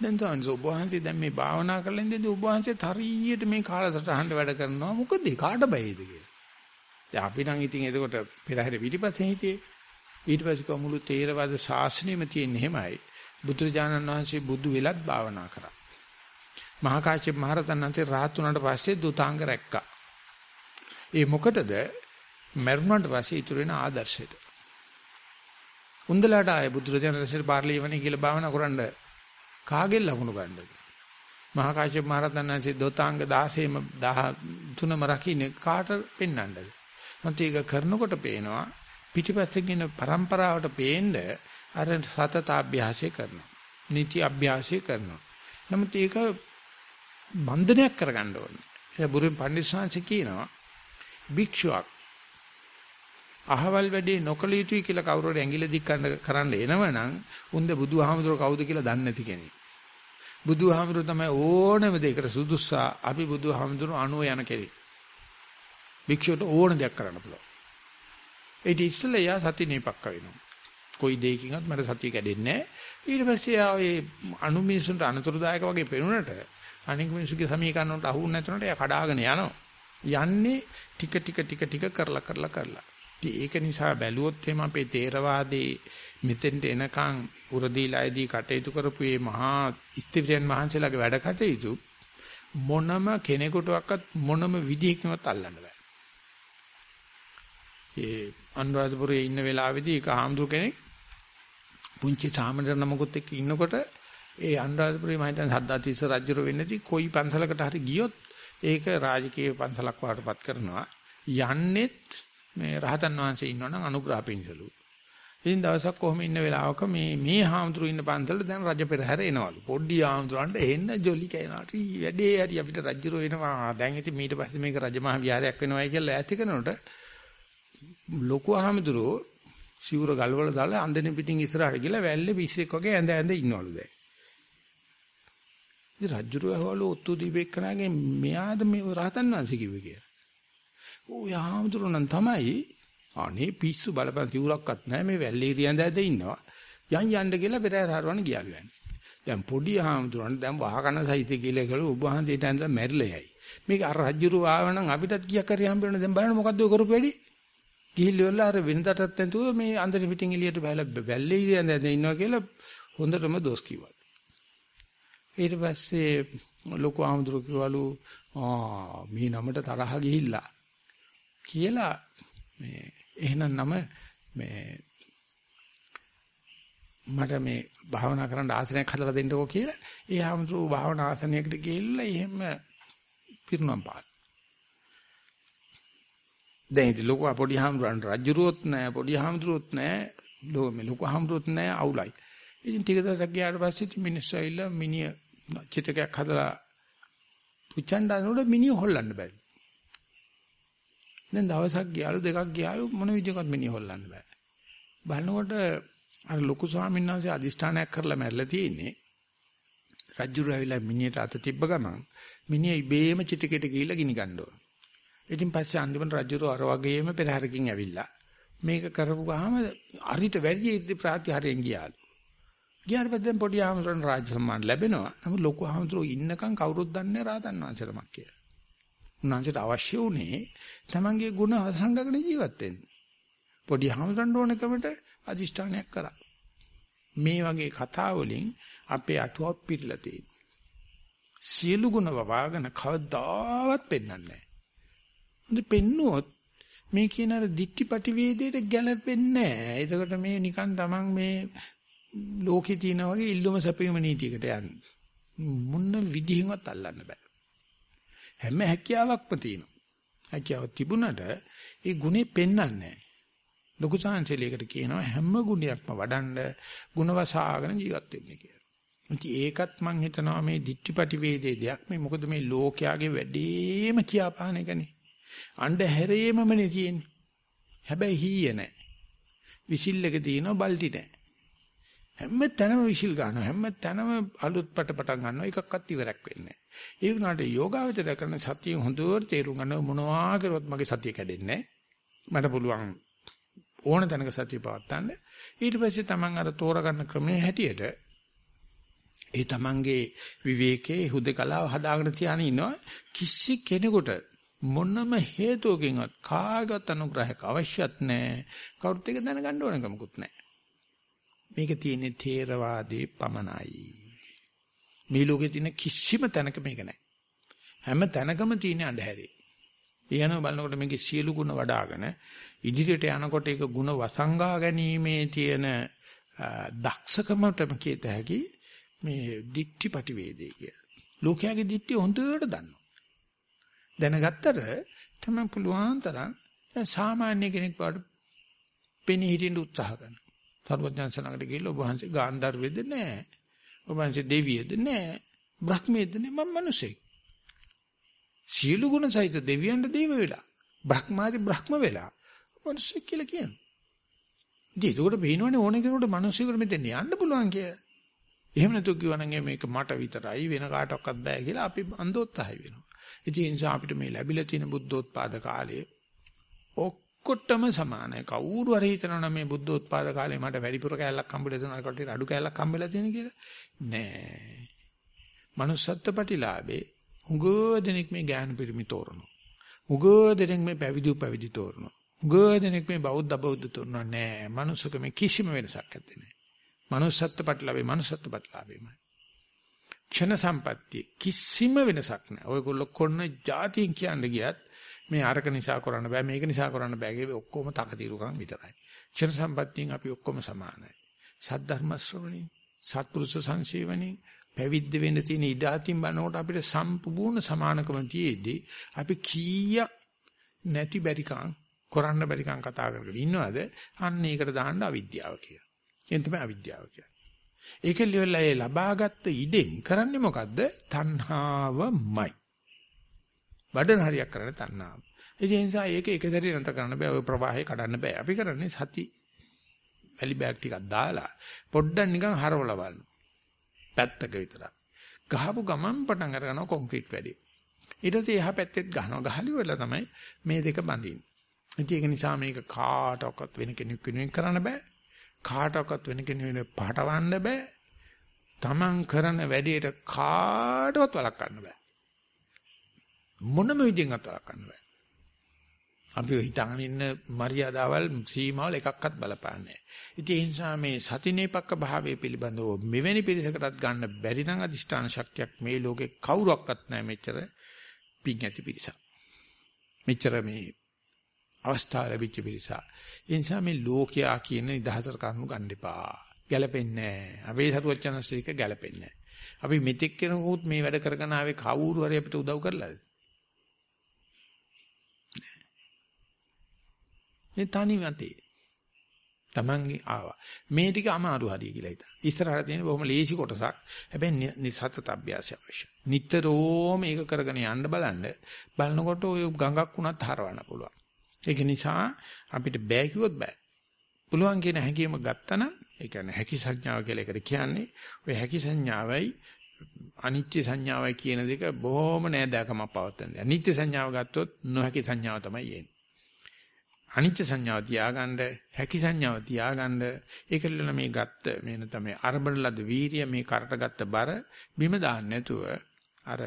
S1: දැන් තමයි ඔබ වහන්සේ දැන් මේ භාවනා කරලා ඉඳින්දී ඔබ වහන්සේ හරියට මේ කාලසටහනට වැඩ කරනවා. මොකද කාට බයයිද කියලා. දැන් අපි නම් ඉතින් එතකොට පෙරහැර පිටිපස්සේ හිටියේ. ඊට පස්සේ කොමුළු තේරවාද ශාස්ත්‍රෙම තියෙන හැමයි. බුදුරජාණන් වහන්සේ බුදු වෙලත් භාවනා කරා. මහා කාශ්‍යප මහ රහතන් වහන්සේ රහත් වුණාට පස්සේ දුතාංග රැක්කා. ඒ මොකටද? මරුණාට පස්සේ ඉතුරු වෙන ආදර්ශයට. උන්දලාට ආයේ බුදුරජාණන් වහන්සේ පාර්ලිමේන්තුවේ කියලා භාවනා කරන්න කාගෙන් ලකුණු ගන්නද? මහා කාශ්‍යප මහ රහතන් වහන්සේ දොතාංග 16ම 13ම රකින්නේ කාට පෙන්වන්නද? මන්ට ඒක කරනකොට පේනවා පිටිපස්සෙන් එන પરම්පරාවට පේන්න අර සතතාභ්‍යාසය කරනවා. නීති අභ්‍යාසය කරනවා. නමුත් ඒක බන්ධනයක් කරගන්න ඕනේ. ඒ බුරුම් පඬිස්සංශ කියනවා භික්ෂුවක් අහවල් වැඩේ නොකළ යුතුයි කියලා කවුරු හරි ඇඟිල්ල දික් කරන්න එනවනම් උන්ද බුදුහාමුදුර කවුද කියලා දන්නේ නැති කෙනෙක්. බුදුහාමුදුර තමයි ඕනම දෙයකට සුදුස්සා අපි බුදුහාමුදුර අනුව යන කෙනෙක්. භික්ෂුවට ඕන දෙයක් කරන්න පුළුවන්. ඒ ඉතිස්සලා යා සති නේපක්ක වෙනවා. කොයි දෙයකින්වත් මට සතිය කැඩෙන්නේ නැහැ. ඊට පස්සේ ආ ඒ අනු මිනිසුන්ට අනතුරුදායක වගේ පෙනුනට අනික මිනිසුගේ සමීකරණ වලට අහු නැතුනට එයා කඩාගෙන යනවා. යන්නේ ටික ටික ටික ටික කරලා කරලා කරලා. ඒක නිසා බැලුවොත් එහෙම අපේ තේරවාදී මෙතෙන්ට එනකන් උරදීලායේදී කටයුතු කරපු මේ මහා ස්ත්‍රියන් වහන්සේලාගේ වැඩ කටයුතු මොනම කෙනෙකුටවත් මොනම විදිහකින්වත් අල්ලන්න බෑ. ඒ අනුරාධපුරයේ ඉන්න වෙලාවේදී ඒක ආම්දුර කෙනෙක් පුංචි සාමණේර නමකුත් එක්ක ඉන්නකොට ඒ අනුරාධපුරයේ මම හිතන්නේ සද්දාතිස්ස රජුර වෙන්නේදී කොයි පන්සලකට හරි ගියොත් ඒක රාජකීය පන්සලක් වඩපත් කරනවා යන්නෙත් මේ රහතන් වහන්සේ ඉන්නවනම් අනුග්‍රහ පිණිසලු. ඉතින් දවසක් කොහොම ඉන්න වෙලාවක මේ මේ හාමුදුරු ඉන්න පන්සලට දැන් රජ පෙරහැර එනවලු. පොඩ්ඩි හාමුදුරන්ට එන්න ජොලි කෑනාට වැඩේ හරි අපිට රජුරෝ එනවා. දැන් ඉතින් ඊට පස්සේ මේක රජමහා විහාරයක් වෙනවයි කියලා ඈත් කරනකොට ලොකු අහමදුරෝ සිවුර ගල්වල දාලා අන්දනේ පිටින් ඉස්සරහට ගිහලා වැල්ලේ පිස්සෙක් වගේ ඇඳ ඇඳ ඉන්නවලු දැන්. ඉතින් රජුරෝ ඇහවලු ඔත්තු දීපේකනාගේ මෙයාද මේ රහතන් වහන්සේ කිව්වේ කියලා. ඌ යහමදුරෝ නම් තමයි අනේ පිස්සු බලපන් සිවුරක්වත් නැහැ මේ වැල්ලේ ඉරියඳ ඇඳ ඉන්නවා. යන් යන්න කියලා පෙරහැර හරවන්න ගියාලු යන්නේ. දැන් පොඩි ආමතුරන් දැන් වහකන සහිත කියලා කළු ඔබ වහන්සේට ඇඳලා මැරිලා යයි. මේක අර රජ්ජුරු ආවනම් අපිටත් කීයක් හරි හම්බ වෙන දැන් බලන්න මොකද්ද ඔය කරපු වැඩි? ගිහිල්ලා අර වෙනදටත් නැතුව මේ අන්දර පිටින් එළියට බැලලා වැල්ලේ ඉඳන් ඉන්නවා කියලා හොඳටම දොස් කිව්වා. ඊට පස්සේ ලොකු ආමතුරු කිව්වලු ආ මේ නමට තරහ ගිහිල්ලා කියලා මේ එහෙනම් නම මේ මට මේ භාවනා කරන්න ආසනයක් හදලා දෙන්නකෝ කියලා ඒ ආමතුරු භාවනා ආසනයකට ගිහිල්ලා එහෙම පිරුණම් පාන. දැන් ඉතින් ලොකු පොඩි හාමුදුරන් රජුරුවොත් නැහැ පොඩි හාමුදුරුවොත් නැහැ ලෝ මේ ලොකු හාමුදුරුවොත් නැහැ අවුලයි. ඉතින් ටික දවසක් ගියාට පස්සේ මිනිස්සු ඇවිල්ලා මිනිහ චිතකයක් හදලා පුච්චන්ඩනොට මිනිහ හොල්ලන්න බැරි. දැන් දවසක් ගියාලු දෙකක් ගියාලු මොන විදිහකට මිනිහ හොල්ලන්න බෑ. බලනකොට අර ලොකු ස්වාමීන් වහන්සේ අදිෂ්ඨානයක් කරලා මැරලා තියෙන්නේ. රජුරු ඇවිල්ලා මිනිහට අත තිබ්බ ගමන් මිනිහ ඉබේම චිතකයට ගිහිල්ලා ගිනි ගන්න ඕන. ඉතින් පස්සේ අන්තිමට රජුරු අර වගේම පෙරහැරකින් ඇවිල්ලා මේක කරපු ගාම අරිට වැඩි ඉර්ධි ප්‍රාතිහාරයෙන් ගියාලු. ගියාට පස්සේ පොඩි ආමතුරන් රාජ සම්මාන ලැබෙනවා. නමුත් ලොකු ආමතුරෝ ඉන්නකම් කවුරුත් දන්නේ රාතන් වංශලමක් කියලා. උන්වංශයට අවශ්‍ය උනේ තමන්ගේ ගුණ අසංගගෙන ජීවත් වෙන්න. පොඩි ආමතුරන් ඕනකමට අදිෂ්ඨානයක් කරා. මේ වගේ කතා වලින් අපේ අටුවක් පිරලා තියෙනවා. සියලු ගුණ වවාගෙන කවදාවත් පෙන්වන්නේ නැහැ. හොඳ පෙන්නුවොත් මේ කියන අර දික්ටිපටි වේදයට ගැලපෙන්නේ නැහැ. ඒකට මේ නිකන් තමන් මේ ලෝකේ තියෙන වගේ ඉල්ලුම සැපයීම නීතියකට යන්නේ. මොන විදිහෙන්වත් අල්ලන්න බෑ. හැම හැකියාවක්ම තියෙනවා. හැකියාව තිබුණට ඒ ගුණේ පෙන්වන්නේ නැහැ. ලොකු සංසලයකට කියනවා හැම ගුණයක්ම වඩන්න ಗುಣවසාගෙන ජීවත් වෙන්න කියලා. ඉතින් ඒකත් මම හිතනවා මේ දික්ටිපටි වේදේ දෙයක් මේ මොකද මේ ලෝකයාගේ වැඩේම කියාපාන එකනේ. අඬ හැරේමමනේ තියෙන්නේ. හැබැයි හීය නැහැ. විසිල් එක තියෙනවා බල්ටි නැහැ. හැම තැනම විසිල් ගන්නවා. හැම තැනම අලුත් පට පටන් ගන්නවා. එකක්වත් ඉවරක් වෙන්නේ නැහැ. ඒ වුණාට යෝගාවචරය කරන සතිය හොඳට තේරුම් ගන්නවා මොනවා කරුවත් මගේ සතිය කැඩෙන්නේ මට පුළුවන් ඕන තැනක සතිය පවත්තන්න. ඊට පස්සේ Taman අර තෝරගන්න ක්‍රමයේ හැටියට ඒ Tamanගේ විවේකයේ හුදකලාව හදාගෙන තියාගෙන ඉන්නවා කිසි කෙනෙකුට මොනම හේතුවකින්වත් කාගවත් අනුග්‍රහයක් අවශ්‍යත් නැහැ. කවුරුත් එක දැනගන්න ඕනකමකුත් නැහැ. මේක තියෙන්නේ තේරවාදී පමණයි. මේ ලෝකේ තියෙන කිසිම තැනක මේක නැහැ. හැම තැනකම තියෙන අඳුරේ. ඊයන බලනකොට මේකේ සියලු ගුණ වඩ아가න ඉදිරියට යනකොට ඒක ගුණ වසංගා ගැනීමේ තියෙන දක්ෂකමටම කියත හැකි මේ දික්ටිපටි වේදේ කිය. ලෝකයාගේ දික්ටි හොඳට දන්නවා. දැනගත්තට තමයි පුළුවන් තරම් සාමාන්‍ය කෙනෙක් වට පෙනී හිටින්න උත්සාහ කරනවා. සර්වඥාන්සලකට ගිහිල්ලා ඔබ වහන්සේ ගාන්ධර්වෙද නැහැ. ඔබ වහන්සේ දෙවියෙද නැහැ. බ්‍රහ්මයේද නැහැ. මම මිනිසෙක්. සියලු ගුණ සහිත දෙවියන්ට දේව වෙලා. බ්‍රහ්මාදි බ්‍රහ්ම වෙලා. මිනිසෙක් කියලා කියනවා. ඉතින් ඒකට බේනවනේ ඕන කෙනෙකුට මිනිසෙකුට මෙතෙන් යන්න පුළුවන් කියලා. එහෙම නැතු කිව්වනම් මේක මට විතරයි වෙන කාටවත් බෑ කියලා අපි අන්දෝත්සහය වෙනවා. ඉතින් ඒ නිසා අපිට මේ ලැබිලා තියෙන බුද්ධෝත්පාද කාලයේ ඔක්කොටම සමානයි. කවුරු හරි හිතනවා මේ බුද්ධෝත්පාද කාලේ මට වැඩිපුර කැලලක් හම්බෙලා තියෙනවා කටට අඩු කැලලක් හම්බෙලා තියෙන කියලා. නෑ. manussත්ත්ව ප්‍රතිලාභේ උගෝ දෙනෙක් මේ ඥාන පිරිමි තෝරනවා. උගෝ දෙනෙක් මේ පැවිදි පැවිදි තෝරනවා. උගෝ දෙනෙක් මේ බෞද්ධ බෞද්ධ තෝරනවා නෑ. manussකම කිසිම වෙනසක් නැත්තේ නෑ. manussත්ත්ව ප්‍රතිලාභේ manussත්ත්ව ප්‍රතිලාභේමයි. ක්ෂණ සම්පත්තිය කිසිම වෙනසක් නැහැ. ඔයගොල්ලෝ කොන්න જાතියෙන් කියන්න ගියත් මේ අරක නිසා කරන්න බෑ මේක නිසා කරන්න බෑ කියලා ඔක්කොම තකතිරුකම් විතරයි. ක්ෂණ සම්පත්තියෙන් අපි ඔක්කොම සමානයි. සද්ධර්ම ශ්‍රවණී, සත්පුරුෂ සංසේවණී පැවිද්ද වෙන්න තියෙන ඉඩාතින් බලනකොට අපිට සම්පූර්ණ සමානකම තියේදී අපි කීයක් නැති බැරිකම් කරන්න බැරිකම් කතා කරගෙන ඉන්නවද? අන්න ඒකට දාන්න අවිද්‍යාව කියලා. එතන තමයි අවිද්‍යාව කියන්නේ. ඒකෙන් ඉවරලා ඒ ලබාගත් ඉඩෙන් කරන්නේ මොකද්ද? තණ්හාවමයි. වඩන හරියක් කරන්නේ තණ්හාව. ඒ නිසා ඒක එක සැරේ නැතර කරන්න බෑ. ওই ප්‍රවාහය කඩන්න බෑ. අපි කරන්නේ සති වැලි බෑග් ටිකක් දාලා පොඩ්ඩක් නිකන් හරවලා බලන්න. පැත්තක විතරක්. ගහපු ගමන් පටන් අර ගන්නවා කොන්ක්‍රීට් වැඩි. ඊට පස්සේ එහා පැත්තෙත් ගහනවා. ගහලි වල තමයි මේ දෙක බඳින්නේ. ඉතින් ඒක නිසා මේක කාටවත් වෙන කෙනෙක් වෙනුවෙන් කරන්න බෑ. කාටවත් වෙන කෙනෙක් වෙනුවෙන් පටවන්න බෑ. Taman කරන වැඩේට කාටවත් වළක්වන්න බෑ. මොනම විදිහෙන්වත් වළක්වන්න බෑ. අපි හිතාගෙන ඉන්න මරියාදාවල් සීමාවල් එකක්වත් බලපාන්නේ නැහැ. ඉතින් ඒ නිසා මේ සතිනේපක්ක භාවයේ පිළිබඳව මෙවැනි පිරිසකටත් ගන්න බැරි නම් අදිෂ්ඨාන ශක්තියක් මේ ලෝකේ කවුරක්වත් නැහැ මෙච්චර පිං ඇති පිරිසක්. මෙච්චර මේ අවස්ථාව ලැබිච්ච පිරිසක්. ඒ නිසා මේ ලෝකයා කියන නිදහසට කරුණු ගන්න එපා. ගැලපෙන්නේ නැහැ. අපේ සරුවචනස්සේක ගැලපෙන්නේ නැහැ. අපි මෙතෙක් කෙනෙකුත් මේ වැඩ කරගෙන ආවේ කවුරු හරි අපිට උදව් කරලාද? මේ තනි මතේ. Tamange ආවා. මේ ටික අමාරු හරිය කියලා හිතා. ඉස්සරහට තියෙන බොහොම ලේසි කොටසක්. හැබැයි නිසත්ත අභ්‍යාසය අවශ්‍යයි. නිතරම මේක කරගෙන යන්න බලන්න. බලනකොට ඔය ගඟක් වුණත් හරවන්න පුළුවන්. ඒක නිසා අපිට බෑ කිව්වොත් බෑ. පුළුවන් කියන හැඟීම ගත්තනම් ඒ කියන්නේ හැකි සංඥාව කියලා එකට කියන්නේ ඔය හැකි සංඥාවයි අනිත්‍ය සංඥාවයි කියන දෙක බොහොම නෑදෑකමක් පවත්තන. අනිත්‍ය සංඥාව ගත්තොත් නොහැකි සංඥාව තමයි එන්නේ. අනිත්‍ය සංඥාව තියාගන්න, හැකි සංඥාව තියාගන්න ඒකල්ල මේ ගත්ත මේ නැත්නම් මේ අරබන ලද වීරිය මේ කරට ගත්ත බර බිම දාන්න නැතුව අර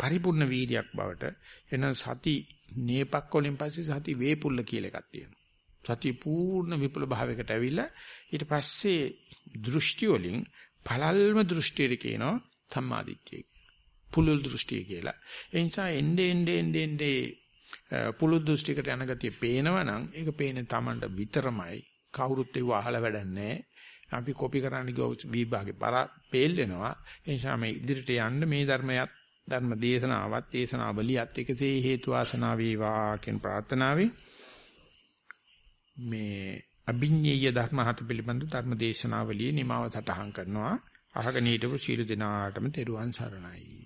S1: පරිපූර්ණ වීරියක් බවට එන සති නේපක් වලින් පස්සේ සති වේපුල්ල කියලා එකක් තියෙනවා. සති පූර්ණ විපුල භාවයකට ඇවිල්ලා ඊට පස්සේ දෘෂ්ටි වලින් පළල්ම දෘෂ්ටියට කියනවා සම්මාදිට්ඨිය කියලා. පුලුල් දෘෂ්ටිය කියලා. ඒ නිසා එnde ende ende ende පුලුල් දෘෂ්ටියකට යන ගතිය පේනවනම් ඒක පේන්නේ Tamanට විතරමයි. කවුරුත් ඒව අහලා වැඩන්නේ අපි කොපි කරන්න ගියොත් විභාගේ පර පේල් වෙනවා. ඒ නිසා මේ ඉදිරියට යන්න මේ ධර්මයත් ධර්ම දේශනාවත් දේශනාවලියත් එකසේ හේතු වාසනා වේවා කියන ප්‍රාර්ථනාවෙන් මේ අභිඤ්ඤේය ධර්ම හත පිළිබඳ ධර්ම දේශනාවලියේ නිමාව සටහන් කරනවා අහගෙන හිටපු සීල දිනාටම තෙරුවන් සරණයි